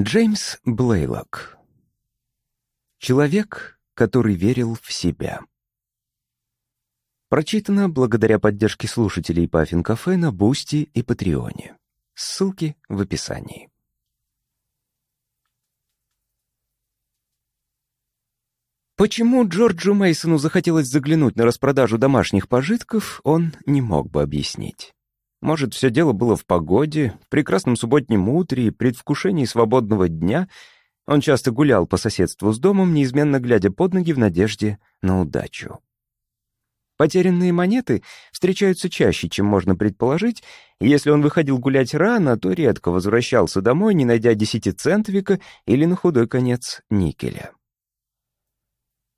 Джеймс Блейлок. Человек, который верил в себя. Прочитано благодаря поддержке слушателей Паффин Кафе на Бусти и Патреоне. Ссылки в описании. Почему Джорджу Мейсону захотелось заглянуть на распродажу домашних пожитков, он не мог бы объяснить. Может, все дело было в погоде, в прекрасном субботнем утре, предвкушении свободного дня. Он часто гулял по соседству с домом, неизменно глядя под ноги в надежде на удачу. Потерянные монеты встречаются чаще, чем можно предположить, и если он выходил гулять рано, то редко возвращался домой, не найдя десятицентовика или, на худой конец, никеля.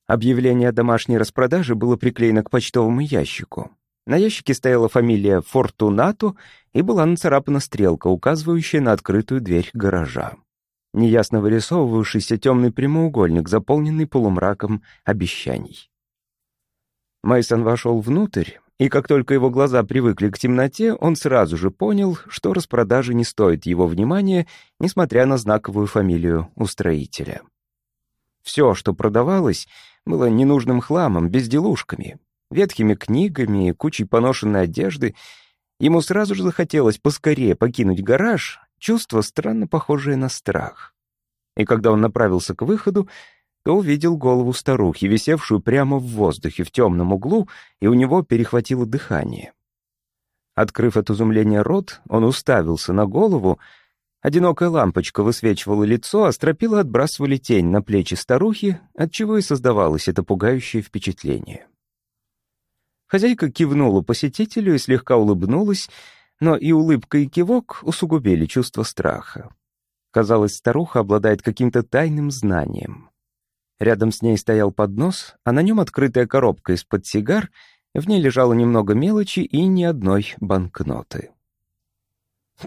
Объявление о домашней распродаже было приклеено к почтовому ящику. На ящике стояла фамилия Фортунато и была нацарапана стрелка, указывающая на открытую дверь гаража. Неясно вырисовывавшийся темный прямоугольник, заполненный полумраком обещаний. Мейсон вошел внутрь, и как только его глаза привыкли к темноте, он сразу же понял, что распродажа не стоит его внимания, несмотря на знаковую фамилию устроителя. Все, что продавалось, было ненужным хламом, безделушками, ветхими книгами и кучей поношенной одежды, ему сразу же захотелось поскорее покинуть гараж, чувство странно похожее на страх. И когда он направился к выходу, то увидел голову старухи, висевшую прямо в воздухе в темном углу, и у него перехватило дыхание. Открыв от изумления рот, он уставился на голову. Одинокая лампочка высвечивала лицо, а стропила отбрасывали тень на плечи старухи, отчего и создавалось это пугающее впечатление. Хозяйка кивнула посетителю и слегка улыбнулась, но и улыбка, и кивок усугубили чувство страха. Казалось, старуха обладает каким-то тайным знанием. Рядом с ней стоял поднос, а на нем открытая коробка из-под сигар, в ней лежало немного мелочи и ни одной банкноты.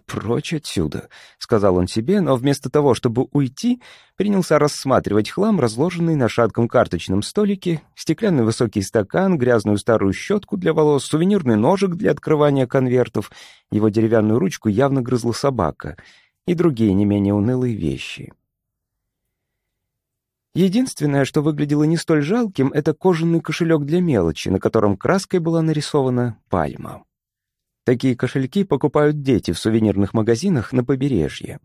«Прочь отсюда», — сказал он себе, но вместо того, чтобы уйти, принялся рассматривать хлам, разложенный на шатком карточном столике, стеклянный высокий стакан, грязную старую щетку для волос, сувенирный ножик для открывания конвертов, его деревянную ручку явно грызла собака и другие не менее унылые вещи. Единственное, что выглядело не столь жалким, это кожаный кошелек для мелочи, на котором краской была нарисована пальма. Такие кошельки покупают дети в сувенирных магазинах на побережье.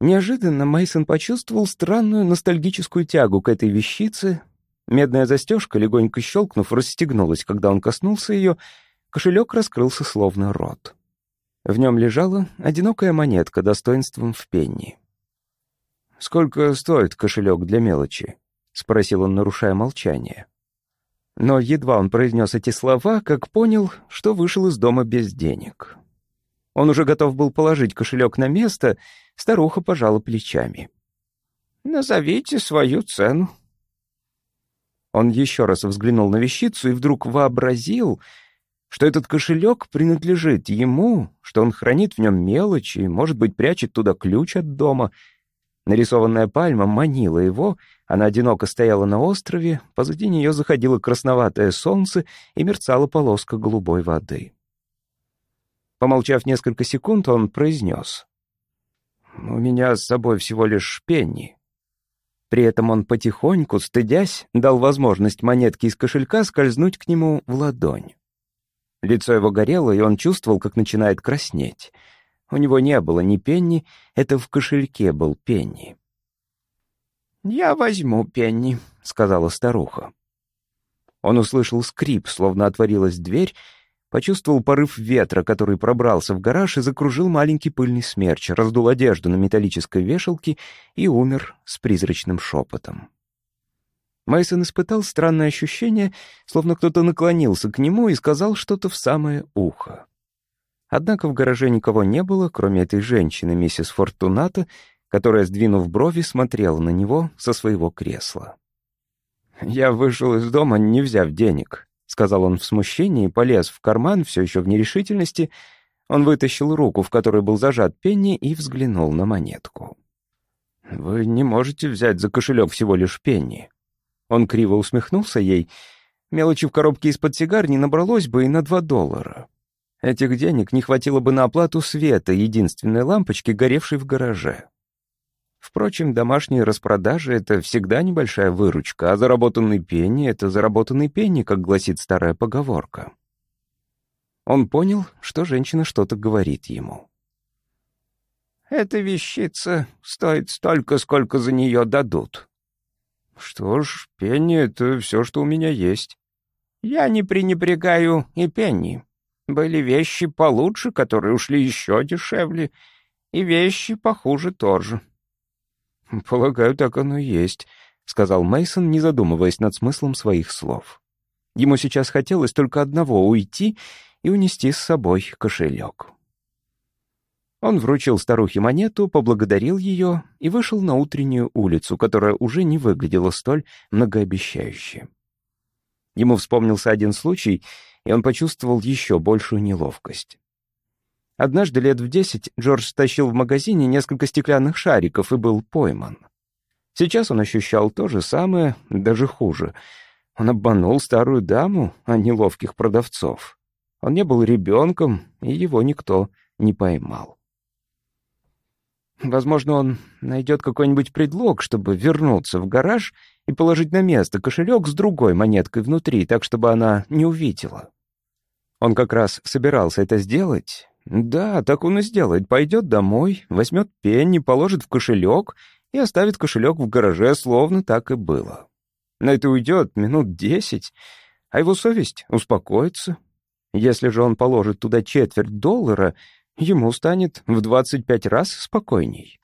Неожиданно Мейсон почувствовал странную ностальгическую тягу к этой вещице. Медная застежка, легонько щелкнув, расстегнулась, когда он коснулся ее. Кошелек раскрылся словно рот. В нем лежала одинокая монетка достоинством в пенни. «Сколько стоит кошелек для мелочи?» — спросил он, нарушая молчание. Но едва он произнес эти слова, как понял, что вышел из дома без денег. Он уже готов был положить кошелек на место, старуха пожала плечами. «Назовите свою цену». Он еще раз взглянул на вещицу и вдруг вообразил, что этот кошелек принадлежит ему, что он хранит в нем мелочи, может быть, прячет туда ключ от дома — Нарисованная пальма манила его, она одиноко стояла на острове, позади нее заходило красноватое солнце и мерцала полоска голубой воды. Помолчав несколько секунд, он произнес. «У меня с собой всего лишь пенни». При этом он потихоньку, стыдясь, дал возможность монетке из кошелька скользнуть к нему в ладонь. Лицо его горело, и он чувствовал, как начинает краснеть — у него не было ни пенни, это в кошельке был пенни. «Я возьму пенни», — сказала старуха. Он услышал скрип, словно отворилась дверь, почувствовал порыв ветра, который пробрался в гараж и закружил маленький пыльный смерч, раздул одежду на металлической вешалке и умер с призрачным шепотом. Мейсон испытал странное ощущение, словно кто-то наклонился к нему и сказал что-то в самое ухо. Однако в гараже никого не было, кроме этой женщины, миссис Фортуната, которая, сдвинув брови, смотрела на него со своего кресла. «Я вышел из дома, не взяв денег», — сказал он в смущении, полез в карман, все еще в нерешительности. Он вытащил руку, в которой был зажат пенни, и взглянул на монетку. «Вы не можете взять за кошелек всего лишь пенни». Он криво усмехнулся ей. Мелочи в коробке из-под сигар не набралось бы и на два доллара. Этих денег не хватило бы на оплату света единственной лампочки, горевшей в гараже. Впрочем, домашние распродажи — это всегда небольшая выручка, а заработанный пенни — это заработанный пенни, как гласит старая поговорка. Он понял, что женщина что-то говорит ему. «Эта вещица стоит столько, сколько за нее дадут». «Что ж, пенни — это все, что у меня есть». «Я не пренебрегаю и пенни. Были вещи получше, которые ушли еще дешевле, и вещи похуже тоже». «Полагаю, так оно и есть», — сказал Мейсон, не задумываясь над смыслом своих слов. Ему сейчас хотелось только одного — уйти и унести с собой кошелек. Он вручил старухе монету, поблагодарил ее и вышел на утреннюю улицу, которая уже не выглядела столь многообещающе. Ему вспомнился один случай, и он почувствовал еще большую неловкость. Однажды лет в десять Джордж стащил в магазине несколько стеклянных шариков и был пойман. Сейчас он ощущал то же самое, даже хуже. Он обманул старую даму, а не ловких продавцов. Он не был ребенком, и его никто не поймал. Возможно, он найдет какой-нибудь предлог, чтобы вернуться в гараж и положить на место кошелек с другой монеткой внутри, так, чтобы она не увидела. Он как раз собирался это сделать, да, так он и сделает. Пойдет домой, возьмет пенни, положит в кошелек и оставит кошелек в гараже, словно так и было. На это уйдет минут десять, а его совесть успокоится. Если же он положит туда четверть доллара, ему станет в двадцать пять раз спокойней.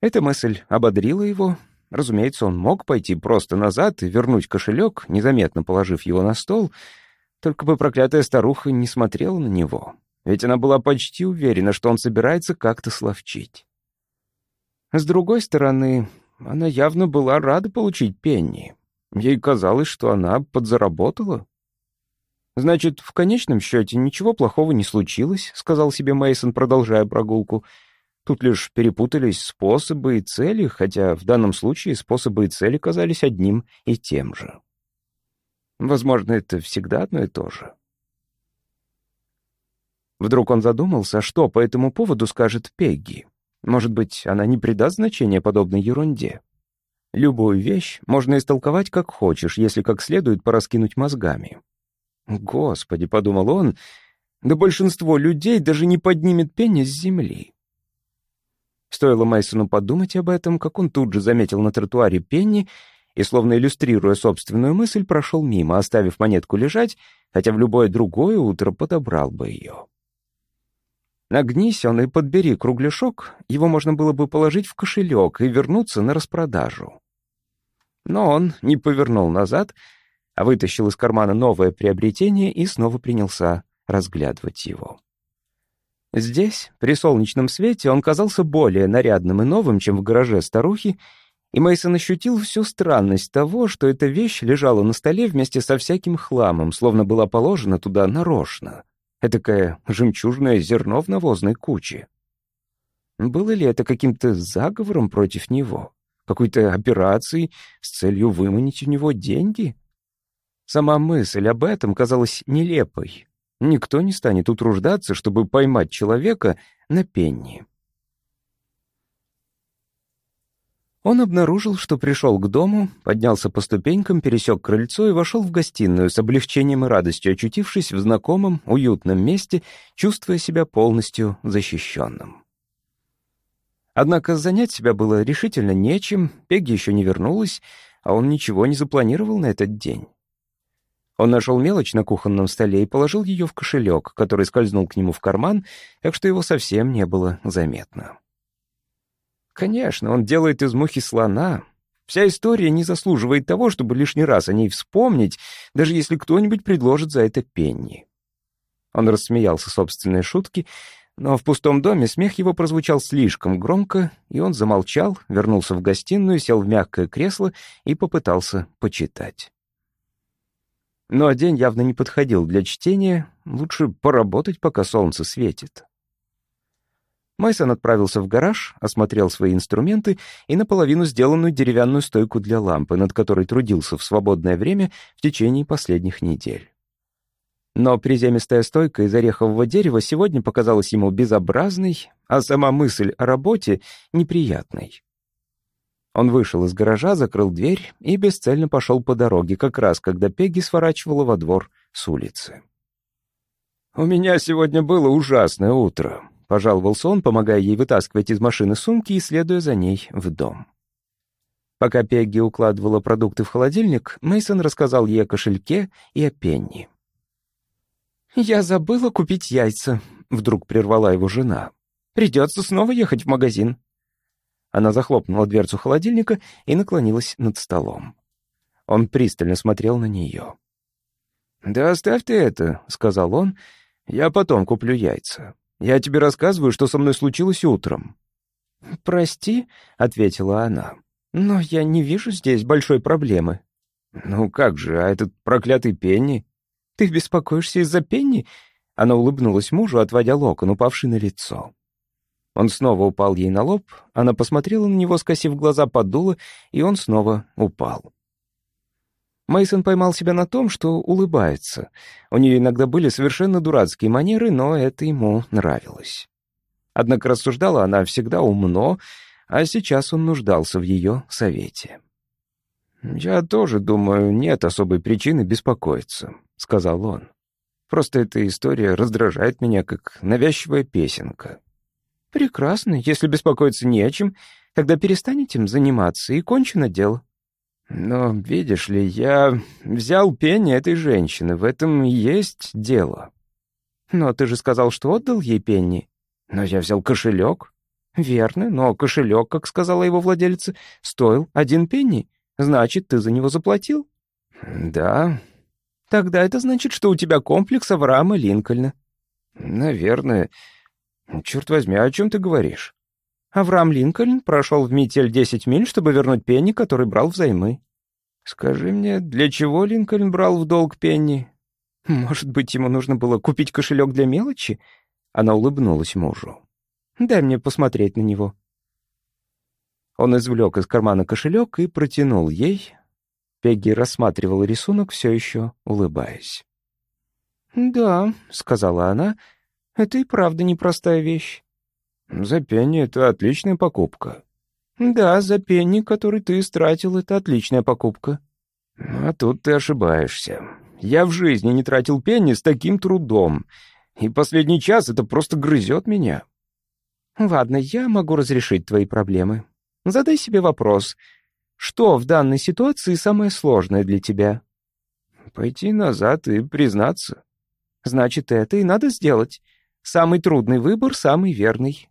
Эта мысль ободрила его. Разумеется, он мог пойти просто назад и вернуть кошелек, незаметно положив его на стол — только бы проклятая старуха не смотрела на него, ведь она была почти уверена, что он собирается как-то словчить. С другой стороны, она явно была рада получить Пенни. Ей казалось, что она подзаработала. «Значит, в конечном счете ничего плохого не случилось», — сказал себе Мейсон, продолжая прогулку. «Тут лишь перепутались способы и цели, хотя в данном случае способы и цели казались одним и тем же». Возможно, это всегда одно и то же. Вдруг он задумался, что по этому поводу скажет Пегги. Может быть, она не придаст значения подобной ерунде. Любую вещь можно истолковать как хочешь, если как следует пораскинуть мозгами. «Господи», — подумал он, — «да большинство людей даже не поднимет пенни с земли». Стоило Майсону подумать об этом, как он тут же заметил на тротуаре Пенни и, словно иллюстрируя собственную мысль, прошел мимо, оставив монетку лежать, хотя в любое другое утро подобрал бы ее. Нагнись он и подбери кругляшок, его можно было бы положить в кошелек и вернуться на распродажу. Но он не повернул назад, а вытащил из кармана новое приобретение и снова принялся разглядывать его. Здесь, при солнечном свете, он казался более нарядным и новым, чем в гараже старухи, и Мейсон ощутил всю странность того, что эта вещь лежала на столе вместе со всяким хламом, словно была положена туда нарочно. Этакое жемчужное зерно в навозной куче. Было ли это каким-то заговором против него? Какой-то операцией с целью выманить у него деньги? Сама мысль об этом казалась нелепой. Никто не станет утруждаться, чтобы поймать человека на пенни. Он обнаружил, что пришел к дому, поднялся по ступенькам, пересек крыльцо и вошел в гостиную с облегчением и радостью, очутившись в знакомом, уютном месте, чувствуя себя полностью защищенным. Однако занять себя было решительно нечем, Пегги еще не вернулась, а он ничего не запланировал на этот день. Он нашел мелочь на кухонном столе и положил ее в кошелек, который скользнул к нему в карман, так что его совсем не было заметно. Конечно, он делает из мухи слона. Вся история не заслуживает того, чтобы лишний раз о ней вспомнить, даже если кто-нибудь предложит за это пенни. Он рассмеялся собственной шутки, но в пустом доме смех его прозвучал слишком громко, и он замолчал, вернулся в гостиную, сел в мягкое кресло и попытался почитать. Но день явно не подходил для чтения, лучше поработать, пока солнце светит. Майсон отправился в гараж, осмотрел свои инструменты и наполовину сделанную деревянную стойку для лампы, над которой трудился в свободное время в течение последних недель. Но приземистая стойка из орехового дерева сегодня показалась ему безобразной, а сама мысль о работе — неприятной. Он вышел из гаража, закрыл дверь и бесцельно пошел по дороге, как раз когда Пегги сворачивала во двор с улицы. «У меня сегодня было ужасное утро», — пожаловался он, помогая ей вытаскивать из машины сумки и следуя за ней в дом. Пока Пегги укладывала продукты в холодильник, Мейсон рассказал ей о кошельке и о пенни. «Я забыла купить яйца», — вдруг прервала его жена. «Придется снова ехать в магазин». Она захлопнула дверцу холодильника и наклонилась над столом. Он пристально смотрел на нее. «Да оставь ты это», — сказал он. «Я потом куплю яйца. Я тебе рассказываю, что со мной случилось утром». «Прости», — ответила она, — «но я не вижу здесь большой проблемы». «Ну как же, а этот проклятый Пенни?» «Ты беспокоишься из-за Пенни?» Она улыбнулась мужу, отводя локон, упавший на лицо. Он снова упал ей на лоб, она посмотрела на него, скосив глаза под дуло, и он снова упал. Мейсон поймал себя на том, что улыбается. У нее иногда были совершенно дурацкие манеры, но это ему нравилось. Однако рассуждала она всегда умно, а сейчас он нуждался в ее совете. «Я тоже думаю, нет особой причины беспокоиться», — сказал он. «Просто эта история раздражает меня, как навязчивая песенка». «Прекрасно. Если беспокоиться не о чем, тогда перестань этим заниматься, и кончено дело». «Но, видишь ли, я взял пение этой женщины, в этом и есть дело». «Но ты же сказал, что отдал ей пенни». «Но я взял кошелек». «Верно, но кошелек, как сказала его владелица, стоил один пенни. Значит, ты за него заплатил?» «Да». «Тогда это значит, что у тебя комплекс Авраама Линкольна». «Наверное. «Черт возьми, о чем ты говоришь?» Авраам Линкольн прошел в метель десять миль, чтобы вернуть Пенни, который брал взаймы. «Скажи мне, для чего Линкольн брал в долг Пенни?» «Может быть, ему нужно было купить кошелек для мелочи?» Она улыбнулась мужу. «Дай мне посмотреть на него». Он извлек из кармана кошелек и протянул ей. Пегги рассматривала рисунок, все еще улыбаясь. «Да», — сказала она, — это и правда непростая вещь. За пенни это отличная покупка. Да, за пенни, который ты истратил, это отличная покупка. А тут ты ошибаешься. Я в жизни не тратил пенни с таким трудом. И последний час это просто грызет меня. Ладно, я могу разрешить твои проблемы. Задай себе вопрос. Что в данной ситуации самое сложное для тебя? Пойти назад и признаться. Значит, это и надо сделать. Самый трудный выбор — самый верный.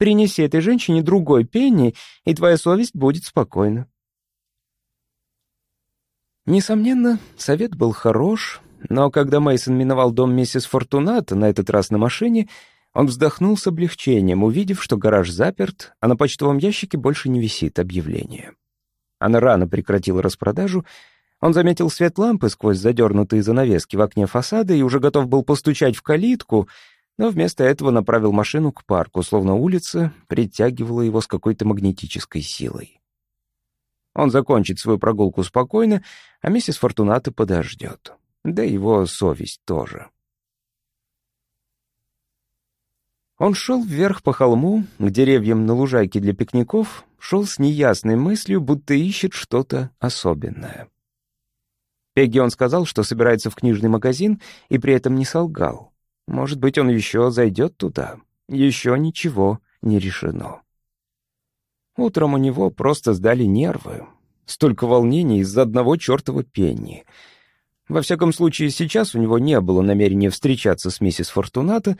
Принеси этой женщине другой пенни, и твоя совесть будет спокойна. Несомненно, совет был хорош, но когда Мейсон миновал дом миссис Фортуната, на этот раз на машине, он вздохнул с облегчением, увидев, что гараж заперт, а на почтовом ящике больше не висит объявление. Она рано прекратила распродажу, он заметил свет лампы сквозь задернутые занавески в окне фасада и уже готов был постучать в калитку, но вместо этого направил машину к парку, словно улица притягивала его с какой-то магнетической силой. Он закончит свою прогулку спокойно, а миссис Фортуната подождет. Да его совесть тоже. Он шел вверх по холму, к деревьям на лужайке для пикников, шел с неясной мыслью, будто ищет что-то особенное. Пегги он сказал, что собирается в книжный магазин, и при этом не солгал. Может быть, он еще зайдет туда. Еще ничего не решено. Утром у него просто сдали нервы. Столько волнений из-за одного чертова пенни. Во всяком случае, сейчас у него не было намерения встречаться с миссис Фортуната,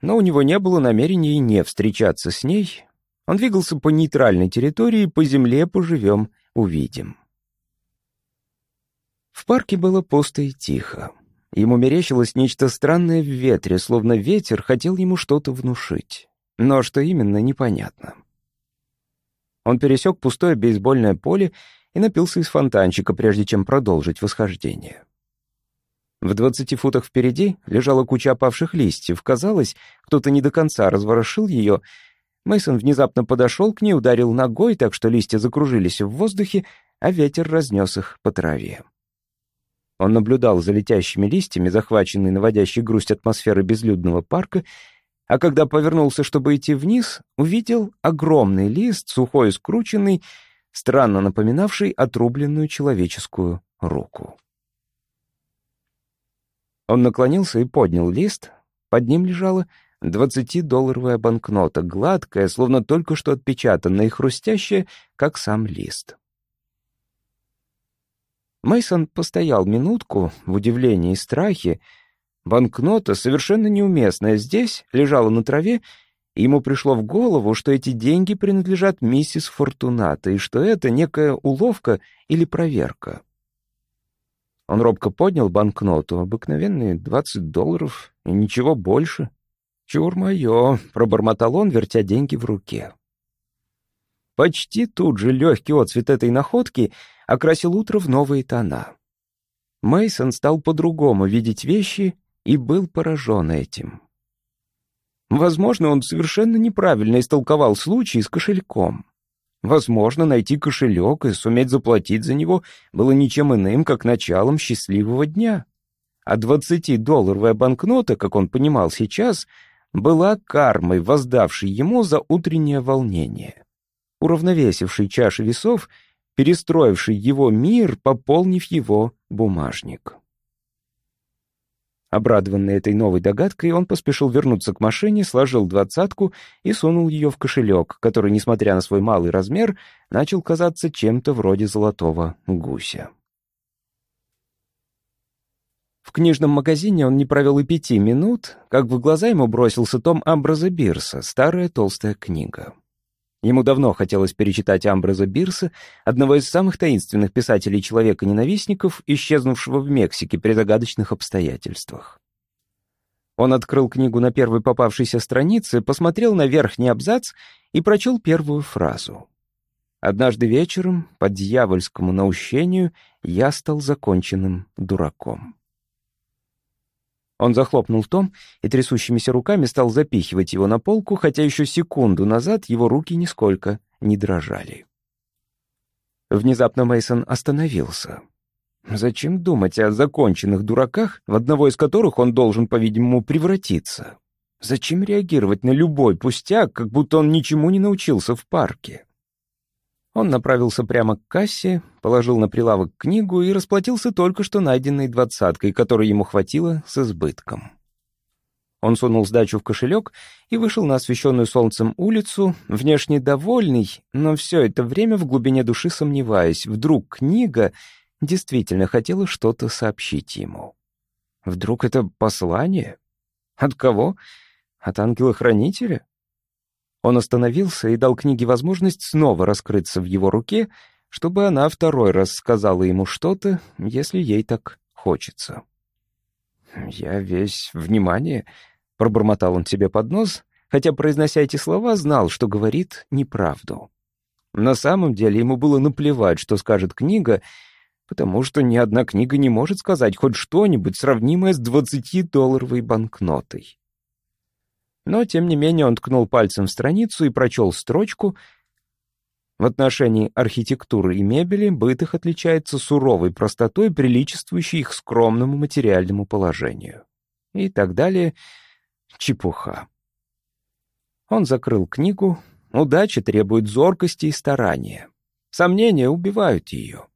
но у него не было намерения и не встречаться с ней. Он двигался по нейтральной территории, по земле поживем, увидим. В парке было пусто и тихо. Ему мерещилось нечто странное в ветре, словно ветер хотел ему что-то внушить. Но что именно, непонятно. Он пересек пустое бейсбольное поле и напился из фонтанчика, прежде чем продолжить восхождение. В двадцати футах впереди лежала куча опавших листьев. Казалось, кто-то не до конца разворошил ее. Мейсон внезапно подошел к ней, ударил ногой, так что листья закружились в воздухе, а ветер разнес их по траве. Он наблюдал за летящими листьями, захваченной наводящей грусть атмосферы безлюдного парка, а когда повернулся, чтобы идти вниз, увидел огромный лист, сухой и скрученный, странно напоминавший отрубленную человеческую руку. Он наклонился и поднял лист. Под ним лежала двадцатидолларовая банкнота, гладкая, словно только что отпечатанная и хрустящая, как сам лист. Мейсон постоял минутку в удивлении и страхе. Банкнота, совершенно неуместная здесь, лежала на траве, и ему пришло в голову, что эти деньги принадлежат миссис Фортуната, и что это некая уловка или проверка. Он робко поднял банкноту, обыкновенные двадцать долларов, и ничего больше. «Чур мое!» — пробормотал он, вертя деньги в руке. Почти тут же легкий отцвет этой находки окрасил утро в новые тона. Мейсон стал по-другому видеть вещи и был поражен этим. Возможно, он совершенно неправильно истолковал случай с кошельком. Возможно, найти кошелек и суметь заплатить за него было ничем иным, как началом счастливого дня. А двадцатидолларовая банкнота, как он понимал сейчас, была кармой, воздавшей ему за утреннее волнение, уравновесившей чаши весов, перестроившей его мир, пополнив его бумажник. Обрадованный этой новой догадкой, он поспешил вернуться к машине, сложил двадцатку и сунул ее в кошелек, который, несмотря на свой малый размер, начал казаться чем-то вроде золотого гуся. В книжном магазине он не провел и пяти минут, как в глаза ему бросился том Амбраза Бирса, старая толстая книга. Ему давно хотелось перечитать Амбраза Бирса, одного из самых таинственных писателей человека-ненавистников, исчезнувшего в Мексике при загадочных обстоятельствах. Он открыл книгу на первой попавшейся странице, посмотрел на верхний абзац и прочел первую фразу. «Однажды вечером, по дьявольскому наущению, я стал законченным дураком». Он захлопнул том и трясущимися руками стал запихивать его на полку, хотя еще секунду назад его руки нисколько не дрожали. Внезапно Мейсон остановился. Зачем думать о законченных дураках, в одного из которых он должен, по-видимому, превратиться? Зачем реагировать на любой пустяк, как будто он ничему не научился в парке? Он направился прямо к кассе, положил на прилавок книгу и расплатился только что найденной двадцаткой, которой ему хватило с избытком. Он сунул сдачу в кошелек и вышел на освещенную солнцем улицу, внешне довольный, но все это время в глубине души сомневаясь, вдруг книга действительно хотела что-то сообщить ему. Вдруг это послание? От кого? От ангела-хранителя? Он остановился и дал книге возможность снова раскрыться в его руке, чтобы она второй раз сказала ему что-то, если ей так хочется. «Я весь внимание», — пробормотал он себе под нос, хотя, произнося эти слова, знал, что говорит неправду. На самом деле ему было наплевать, что скажет книга, потому что ни одна книга не может сказать хоть что-нибудь сравнимое с двадцатидолларовой банкнотой. Но, тем не менее, он ткнул пальцем в страницу и прочел строчку «В отношении архитектуры и мебели быт их отличается суровой простотой, приличествующей их скромному материальному положению». И так далее. Чепуха. Он закрыл книгу. Удача требует зоркости и старания. Сомнения убивают ее.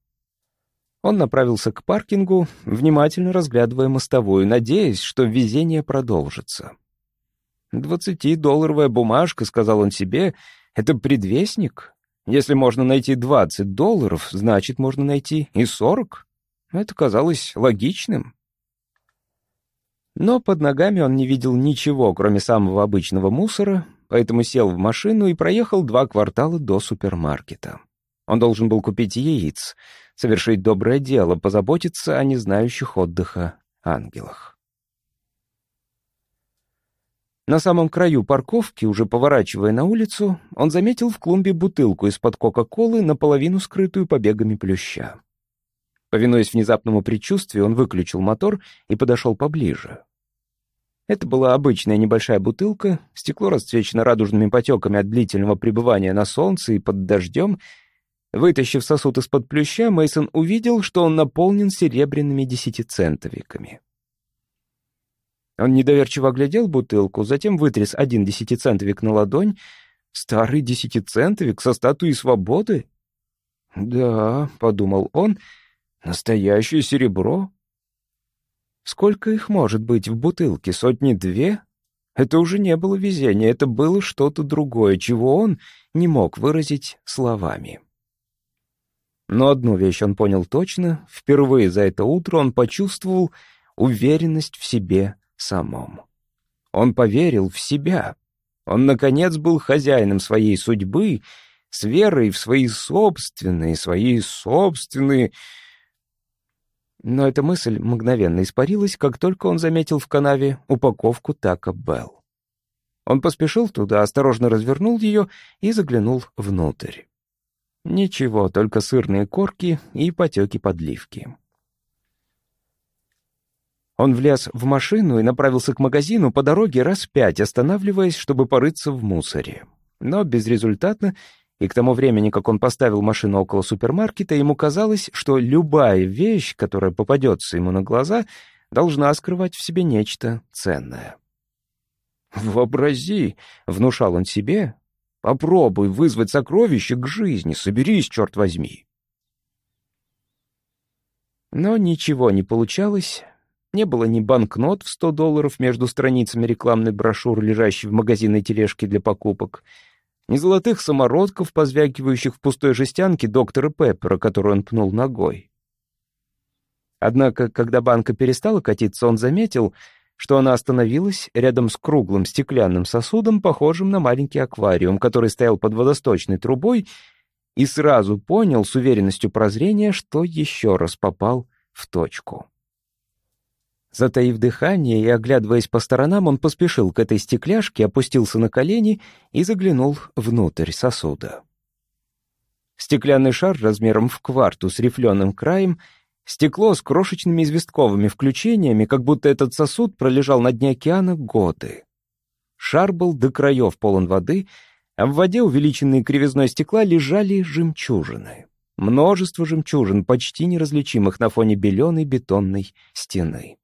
Он направился к паркингу, внимательно разглядывая мостовую, надеясь, что везение продолжится. «Двадцатидолларовая бумажка», — сказал он себе, — «это предвестник. Если можно найти двадцать долларов, значит, можно найти и сорок». Это казалось логичным. Но под ногами он не видел ничего, кроме самого обычного мусора, поэтому сел в машину и проехал два квартала до супермаркета. Он должен был купить яиц, совершить доброе дело, позаботиться о незнающих отдыха ангелах. На самом краю парковки, уже поворачивая на улицу, он заметил в клумбе бутылку из-под Кока-Колы, наполовину скрытую побегами плюща. Повинуясь внезапному предчувствию, он выключил мотор и подошел поближе. Это была обычная небольшая бутылка, стекло расцвечено радужными потеками от длительного пребывания на солнце и под дождем. Вытащив сосуд из-под плюща, Мейсон увидел, что он наполнен серебряными десятицентовиками. Он недоверчиво оглядел бутылку, затем вытряс один десятицентовик на ладонь. Старый десятицентовик со статуей свободы? «Да», — подумал он, — «настоящее серебро». Сколько их может быть в бутылке? Сотни две? Это уже не было везения, это было что-то другое, чего он не мог выразить словами. Но одну вещь он понял точно. Впервые за это утро он почувствовал уверенность в себе самом. Он поверил в себя. Он, наконец, был хозяином своей судьбы, с верой в свои собственные, свои собственные... Но эта мысль мгновенно испарилась, как только он заметил в канаве упаковку Тако Белл. Он поспешил туда, осторожно развернул ее и заглянул внутрь. Ничего, только сырные корки и потеки подливки. Он влез в машину и направился к магазину по дороге раз пять, останавливаясь, чтобы порыться в мусоре. Но безрезультатно, и к тому времени, как он поставил машину около супермаркета, ему казалось, что любая вещь, которая попадется ему на глаза, должна скрывать в себе нечто ценное. «Вообрази!» — внушал он себе, Попробуй вызвать сокровище к жизни, соберись, черт возьми. Но ничего не получалось. Не было ни банкнот в 100 долларов между страницами рекламной брошюры, лежащей в магазинной тележке для покупок, ни золотых самородков, позвякивающих в пустой жестянке доктора Пеппера, которую он пнул ногой. Однако, когда банка перестала катиться, он заметил — что она остановилась рядом с круглым стеклянным сосудом, похожим на маленький аквариум, который стоял под водосточной трубой, и сразу понял с уверенностью прозрения, что еще раз попал в точку. Затаив дыхание и оглядываясь по сторонам, он поспешил к этой стекляшке, опустился на колени и заглянул внутрь сосуда. Стеклянный шар размером в кварту с рифленым краем — Стекло с крошечными известковыми включениями, как будто этот сосуд пролежал на дне океана годы. Шар был до краев полон воды, а в воде, увеличенные кривизной стекла, лежали жемчужины. Множество жемчужин, почти неразличимых на фоне беленой бетонной стены.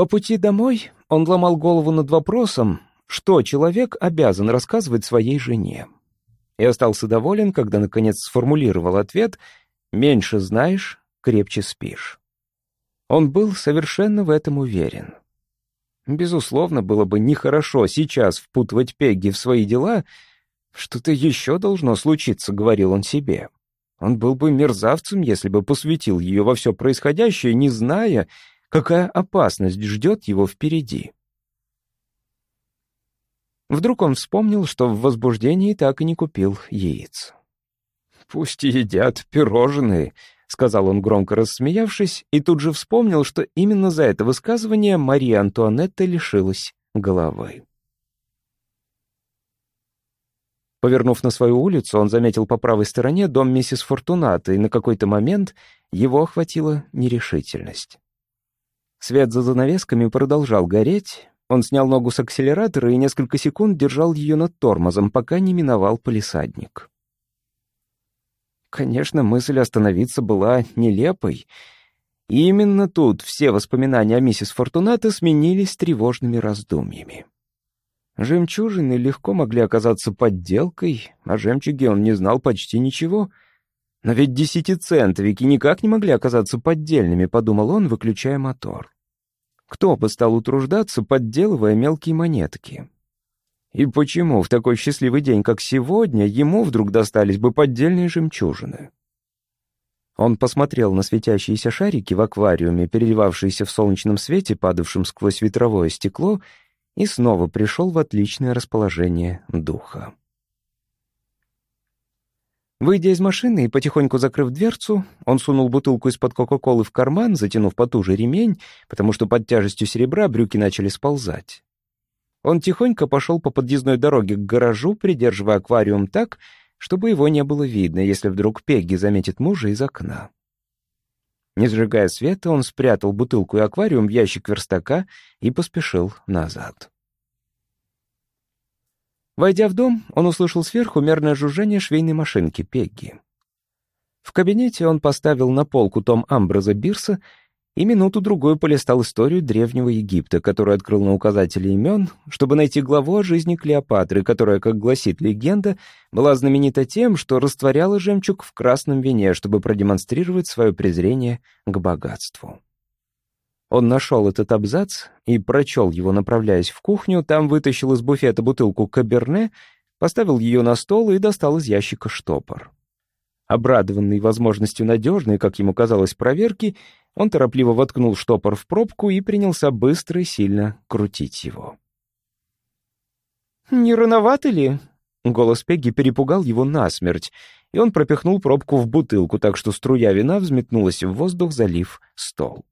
По пути домой он ломал голову над вопросом, что человек обязан рассказывать своей жене. И остался доволен, когда наконец сформулировал ответ — Меньше знаешь, крепче спишь. Он был совершенно в этом уверен. Безусловно, было бы нехорошо сейчас впутывать Пегги в свои дела. Что-то еще должно случиться, говорил он себе. Он был бы мерзавцем, если бы посвятил ее во все происходящее, не зная, какая опасность ждет его впереди. Вдруг он вспомнил, что в возбуждении так и не купил яиц. «Пусть едят пирожные», — сказал он, громко рассмеявшись, и тут же вспомнил, что именно за это высказывание Мария Антуанетта лишилась головы. Повернув на свою улицу, он заметил по правой стороне дом миссис Фортуната, и на какой-то момент его охватила нерешительность. Свет за занавесками продолжал гореть, он снял ногу с акселератора и несколько секунд держал ее над тормозом, пока не миновал полисадник. Конечно, мысль остановиться была нелепой. И именно тут все воспоминания о миссис Фортунато сменились тревожными раздумьями. Жемчужины легко могли оказаться подделкой, о жемчуге он не знал почти ничего. Но ведь десятицентовики никак не могли оказаться поддельными, подумал он, выключая мотор. Кто бы стал утруждаться, подделывая мелкие монетки? И почему в такой счастливый день, как сегодня, ему вдруг достались бы поддельные жемчужины? Он посмотрел на светящиеся шарики в аквариуме, переливавшиеся в солнечном свете, падавшем сквозь ветровое стекло, и снова пришел в отличное расположение духа. Выйдя из машины и потихоньку закрыв дверцу, он сунул бутылку из-под Кока-Колы в карман, затянув потуже ремень, потому что под тяжестью серебра брюки начали сползать. Он тихонько пошел по подъездной дороге к гаражу, придерживая аквариум так, чтобы его не было видно, если вдруг Пегги заметит мужа из окна. Не сжигая света, он спрятал бутылку и аквариум в ящик верстака и поспешил назад. Войдя в дом, он услышал сверху мерное жужжание швейной машинки Пегги. В кабинете он поставил на полку том Амброза Бирса и минуту-другую полистал историю Древнего Египта, которую открыл на указателе имен, чтобы найти главу о жизни Клеопатры, которая, как гласит легенда, была знаменита тем, что растворяла жемчуг в красном вине, чтобы продемонстрировать свое презрение к богатству. Он нашел этот абзац и прочел его, направляясь в кухню, там вытащил из буфета бутылку каберне, поставил ее на стол и достал из ящика штопор. Обрадованный возможностью надежной, как ему казалось, проверки, он торопливо воткнул штопор в пробку и принялся быстро и сильно крутить его. «Не рановато ли?» Голос Пегги перепугал его насмерть, и он пропихнул пробку в бутылку, так что струя вина взметнулась в воздух, залив стол.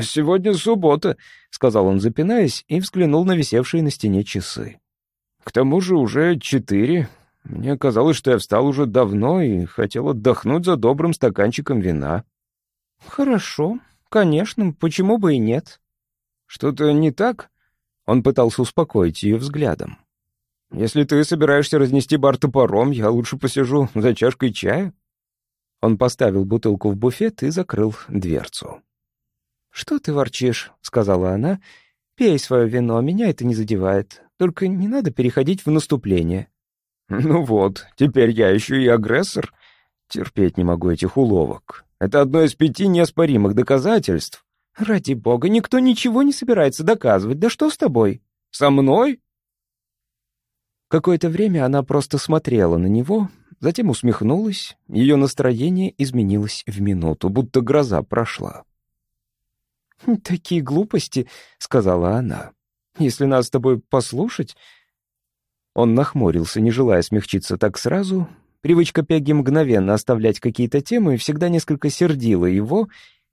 «Сегодня суббота», — сказал он, запинаясь, и взглянул на висевшие на стене часы. «К тому же уже четыре. Мне казалось, что я встал уже давно и хотел отдохнуть за добрым стаканчиком вина». «Хорошо, конечно, почему бы и нет?» «Что-то не так?» Он пытался успокоить ее взглядом. «Если ты собираешься разнести бар топором, я лучше посижу за чашкой чая». Он поставил бутылку в буфет и закрыл дверцу. «Что ты ворчишь?» — сказала она. «Пей свое вино, меня это не задевает. Только не надо переходить в наступление». «Ну вот, теперь я еще и агрессор. Терпеть не могу этих уловок. Это одно из пяти неоспоримых доказательств». «Ради бога, никто ничего не собирается доказывать. Да что с тобой?» «Со мной?» Какое-то время она просто смотрела на него, затем усмехнулась. Ее настроение изменилось в минуту, будто гроза прошла. «Такие глупости», — сказала она. «Если нас с тобой послушать...» Он нахмурился, не желая смягчиться так сразу. Привычка Пегги мгновенно оставлять какие-то темы всегда несколько сердила его.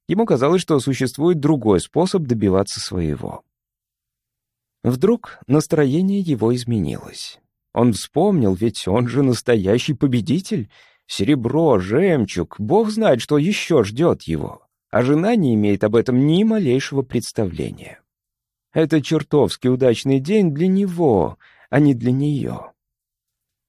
Ему казалось, что существует другой способ добиваться своего. Вдруг настроение его изменилось. Он вспомнил, ведь он же настоящий победитель. Серебро, жемчуг, бог знает, что еще ждет его а жена не имеет об этом ни малейшего представления. Это чертовски удачный день для него, а не для нее.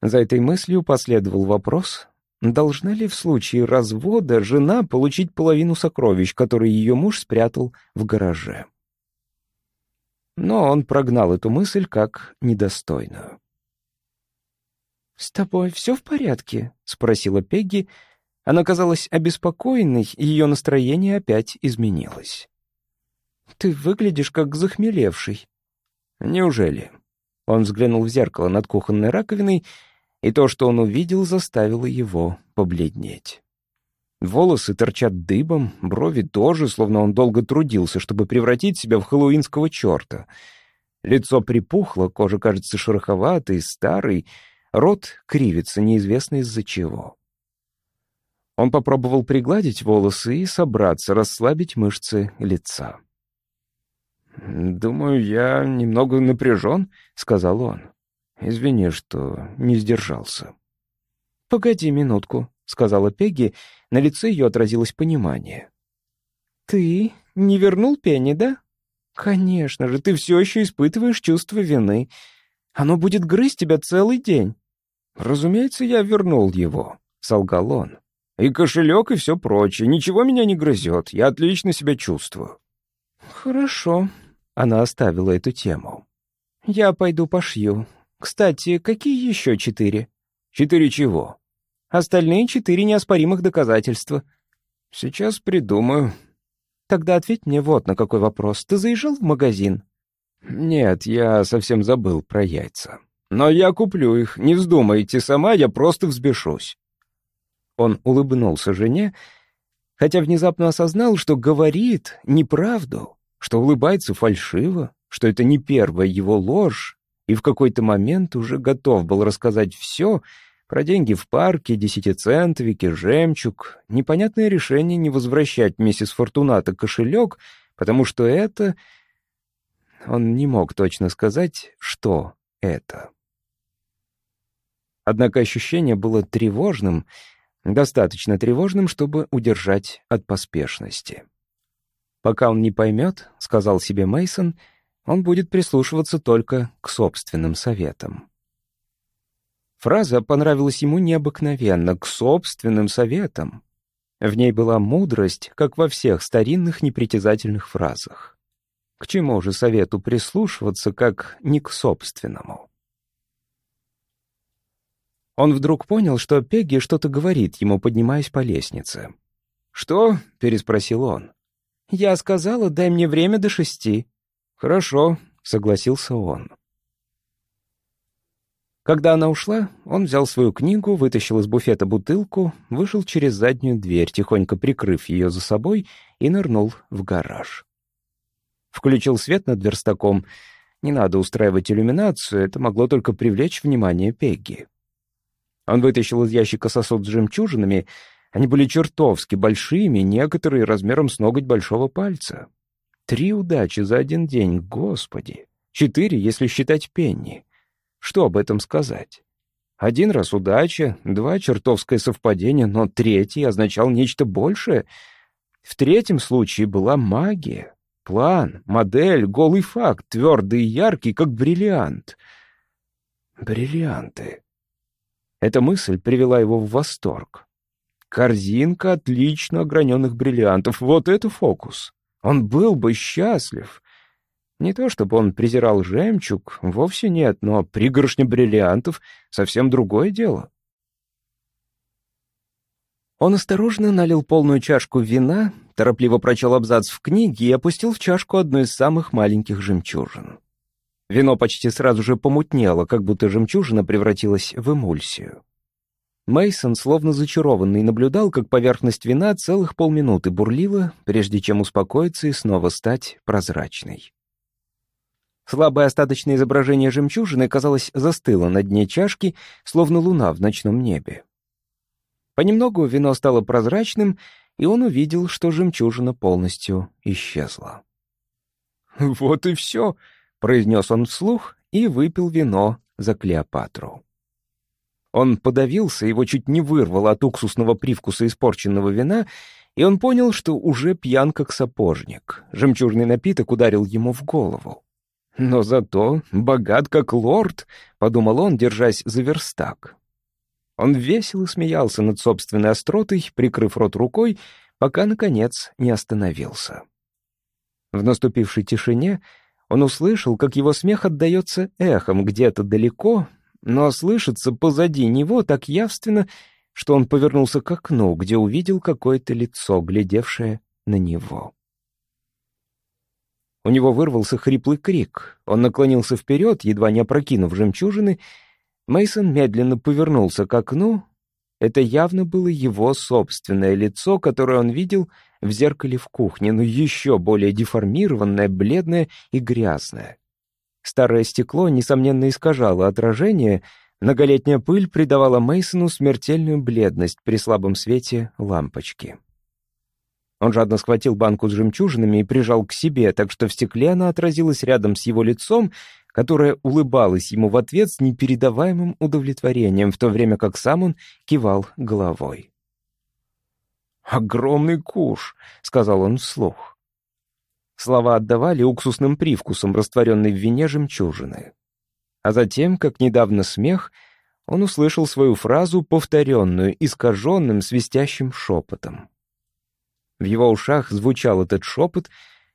За этой мыслью последовал вопрос, должна ли в случае развода жена получить половину сокровищ, которые ее муж спрятал в гараже. Но он прогнал эту мысль как недостойную. «С тобой все в порядке?» — спросила Пегги, она казалась обеспокоенной, и ее настроение опять изменилось. «Ты выглядишь как захмелевший». «Неужели?» Он взглянул в зеркало над кухонной раковиной, и то, что он увидел, заставило его побледнеть. Волосы торчат дыбом, брови тоже, словно он долго трудился, чтобы превратить себя в хэллоуинского черта. Лицо припухло, кожа кажется шероховатой, старой, рот кривится неизвестно из-за чего. Он попробовал пригладить волосы и собраться, расслабить мышцы лица. «Думаю, я немного напряжен», — сказал он. «Извини, что не сдержался». «Погоди минутку», — сказала Пегги. На лице ее отразилось понимание. «Ты не вернул Пенни, да? Конечно же, ты все еще испытываешь чувство вины. Оно будет грызть тебя целый день». «Разумеется, я вернул его», — солгал он. И кошелек, и все прочее. Ничего меня не грызет. Я отлично себя чувствую». «Хорошо». Она оставила эту тему. «Я пойду пошью. Кстати, какие еще четыре?» «Четыре чего?» «Остальные четыре неоспоримых доказательства». «Сейчас придумаю». «Тогда ответь мне вот на какой вопрос. Ты заезжал в магазин?» «Нет, я совсем забыл про яйца. Но я куплю их. Не вздумайте сама, я просто взбешусь». Он улыбнулся жене, хотя внезапно осознал, что говорит неправду, что улыбается фальшиво, что это не первая его ложь, и в какой-то момент уже готов был рассказать все про деньги в парке, десятицентовики, жемчуг, непонятное решение не возвращать миссис Фортуната кошелек, потому что это... Он не мог точно сказать, что это. Однако ощущение было тревожным — достаточно тревожным, чтобы удержать от поспешности. Пока он не поймет, сказал себе Мейсон, он будет прислушиваться только к собственным советам. Фраза понравилась ему необыкновенно, к собственным советам. В ней была мудрость, как во всех старинных непритязательных фразах. К чему же совету прислушиваться, как не к собственному? Он вдруг понял, что Пегги что-то говорит ему, поднимаясь по лестнице. «Что?» — переспросил он. «Я сказала, дай мне время до шести». «Хорошо», — согласился он. Когда она ушла, он взял свою книгу, вытащил из буфета бутылку, вышел через заднюю дверь, тихонько прикрыв ее за собой, и нырнул в гараж. Включил свет над верстаком. Не надо устраивать иллюминацию, это могло только привлечь внимание Пегги. Он вытащил из ящика сосуд с жемчужинами. Они были чертовски большими, некоторые размером с ноготь большого пальца. Три удачи за один день, господи! Четыре, если считать пенни. Что об этом сказать? Один раз удача, два — чертовское совпадение, но третий означал нечто большее. В третьем случае была магия. План, модель, голый факт, твердый и яркий, как бриллиант. Бриллианты. Эта мысль привела его в восторг. Корзинка отлично ограненных бриллиантов. Вот это фокус. Он был бы счастлив. Не то чтобы он презирал жемчуг, вовсе нет, но пригоршня бриллиантов — совсем другое дело. Он осторожно налил полную чашку вина, торопливо прочел абзац в книге и опустил в чашку одну из самых маленьких жемчужин. Вино почти сразу же помутнело, как будто жемчужина превратилась в эмульсию. Мейсон, словно зачарованный, наблюдал, как поверхность вина целых полминуты бурлила, прежде чем успокоиться и снова стать прозрачной. Слабое остаточное изображение жемчужины, казалось, застыло на дне чашки, словно луна в ночном небе. Понемногу вино стало прозрачным, и он увидел, что жемчужина полностью исчезла. «Вот и все», — произнес он вслух и выпил вино за Клеопатру. Он подавился, его чуть не вырвало от уксусного привкуса испорченного вина, и он понял, что уже пьян как сапожник. Жемчужный напиток ударил ему в голову. «Но зато богат как лорд», — подумал он, держась за верстак. Он весело смеялся над собственной остротой, прикрыв рот рукой, пока, наконец, не остановился. В наступившей тишине он услышал, как его смех отдается эхом где-то далеко, но слышится позади него так явственно, что он повернулся к окну, где увидел какое-то лицо, глядевшее на него. У него вырвался хриплый крик. Он наклонился вперед, едва не опрокинув жемчужины. Мейсон медленно повернулся к окну. Это явно было его собственное лицо, которое он видел в зеркале в кухне, но еще более деформированное, бледное и грязное. Старое стекло, несомненно, искажало отражение, многолетняя пыль придавала Мейсону смертельную бледность при слабом свете лампочки. Он жадно схватил банку с жемчужинами и прижал к себе, так что в стекле она отразилась рядом с его лицом, которое улыбалось ему в ответ с непередаваемым удовлетворением, в то время как сам он кивал головой. «Огромный куш», — сказал он вслух. Слова отдавали уксусным привкусом, растворенной в вине жемчужины. А затем, как недавно смех, он услышал свою фразу, повторенную, искаженным, свистящим шепотом. В его ушах звучал этот шепот,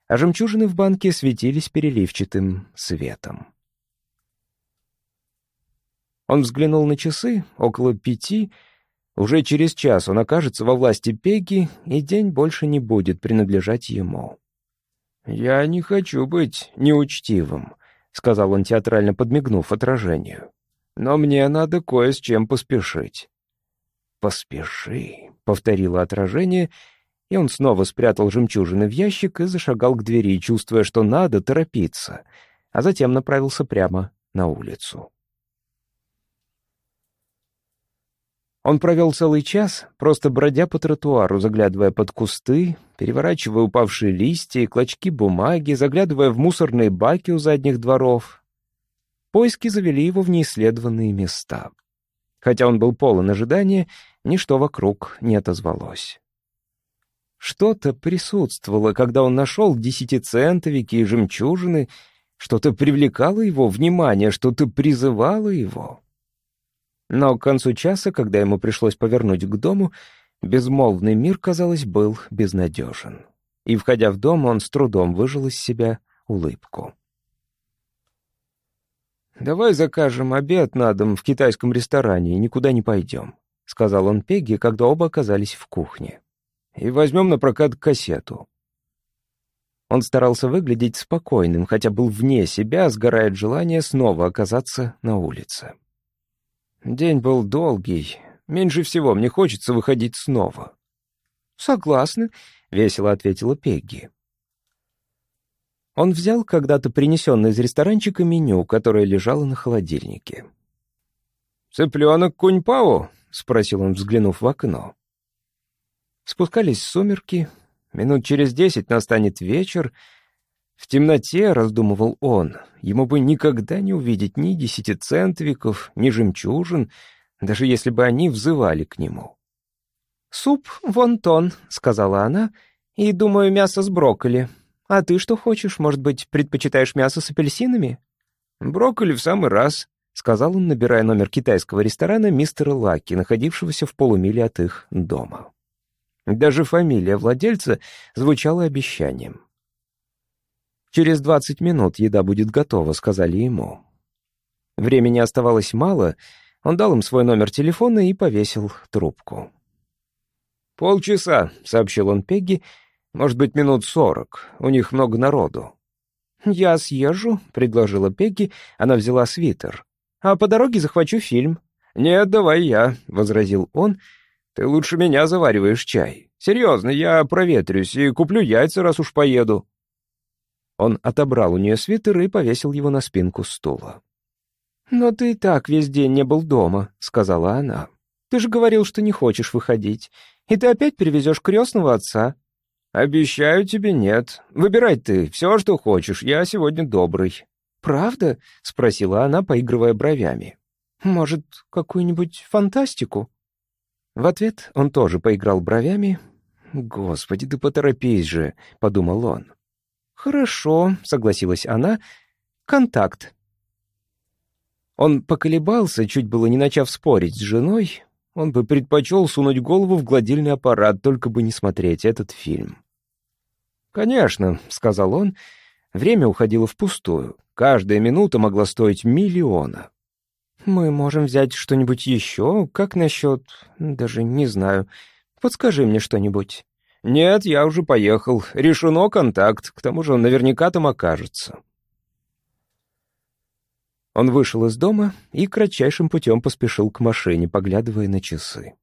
а жемчужины в банке светились переливчатым светом. Он взглянул на часы, около пяти. Уже через час он окажется во власти Пегги, и день больше не будет принадлежать ему. «Я не хочу быть неучтивым», — сказал он, театрально подмигнув отражению. «Но мне надо кое с чем поспешить». «Поспеши», — повторило отражение, и он снова спрятал жемчужины в ящик и зашагал к двери, чувствуя, что надо торопиться, а затем направился прямо на улицу. Он провел целый час, просто бродя по тротуару, заглядывая под кусты, переворачивая упавшие листья и клочки бумаги, заглядывая в мусорные баки у задних дворов. Поиски завели его в неисследованные места. Хотя он был полон ожидания, ничто вокруг не отозвалось. Что-то присутствовало, когда он нашел десятицентовики и жемчужины, что-то привлекало его внимание, что-то призывало его. Но к концу часа, когда ему пришлось повернуть к дому, безмолвный мир, казалось, был безнадежен. И, входя в дом, он с трудом выжил из себя улыбку. «Давай закажем обед на дом в китайском ресторане и никуда не пойдем», — сказал он Пегги, когда оба оказались в кухне. «И возьмем на прокат кассету». Он старался выглядеть спокойным, хотя был вне себя, сгорая от желания снова оказаться на улице. День был долгий. Меньше всего мне хочется выходить снова. «Согласна», — весело ответила Пегги. Он взял когда-то принесенное из ресторанчика меню, которое лежало на холодильнике. «Цыпленок кунь-пао?» — спросил он, взглянув в окно. Спускались сумерки. Минут через десять настанет вечер. В темноте, — раздумывал он, — ему бы никогда не увидеть ни десятицентвиков, ни жемчужин, даже если бы они взывали к нему. «Суп вон тон», — сказала она, — «и, думаю, мясо с брокколи. А ты что хочешь? Может быть, предпочитаешь мясо с апельсинами?» «Брокколи в самый раз», — сказал он, набирая номер китайского ресторана мистера Лаки, находившегося в полумиле от их дома. Даже фамилия владельца звучала обещанием. «Через двадцать минут еда будет готова», — сказали ему. Времени оставалось мало, он дал им свой номер телефона и повесил трубку. «Полчаса», — сообщил он Пегги, — может быть, минут сорок. У них много народу». «Я съезжу», — предложила Пегги. Она взяла свитер. «А по дороге захвачу фильм». «Нет, давай я», — возразил он. «Ты лучше меня завариваешь чай. Серьезно, я проветрюсь и куплю яйца, раз уж поеду». Он отобрал у нее свитер и повесил его на спинку стула. «Но ты и так весь день не был дома», — сказала она. «Ты же говорил, что не хочешь выходить. И ты опять привезешь крестного отца. «Обещаю тебе нет. Выбирай ты все, что хочешь. Я сегодня добрый». «Правда?» — спросила она, поигрывая бровями. «Может, какую-нибудь фантастику?» В ответ он тоже поиграл бровями. «Господи, да поторопись же», — подумал он. «Хорошо», — согласилась она. «Контакт». Он поколебался, чуть было не начав спорить с женой, он бы предпочел сунуть голову в гладильный аппарат, только бы не смотреть этот фильм. «Конечно», — сказал он, — время уходило впустую. Каждая минута могла стоить миллиона. «Мы можем взять что-нибудь еще? Как насчет... даже не знаю. Подскажи мне что-нибудь». «Нет, я уже поехал. Решено контакт. К тому же он наверняка там окажется». Он вышел из дома и кратчайшим путем поспешил к машине, поглядывая на часы.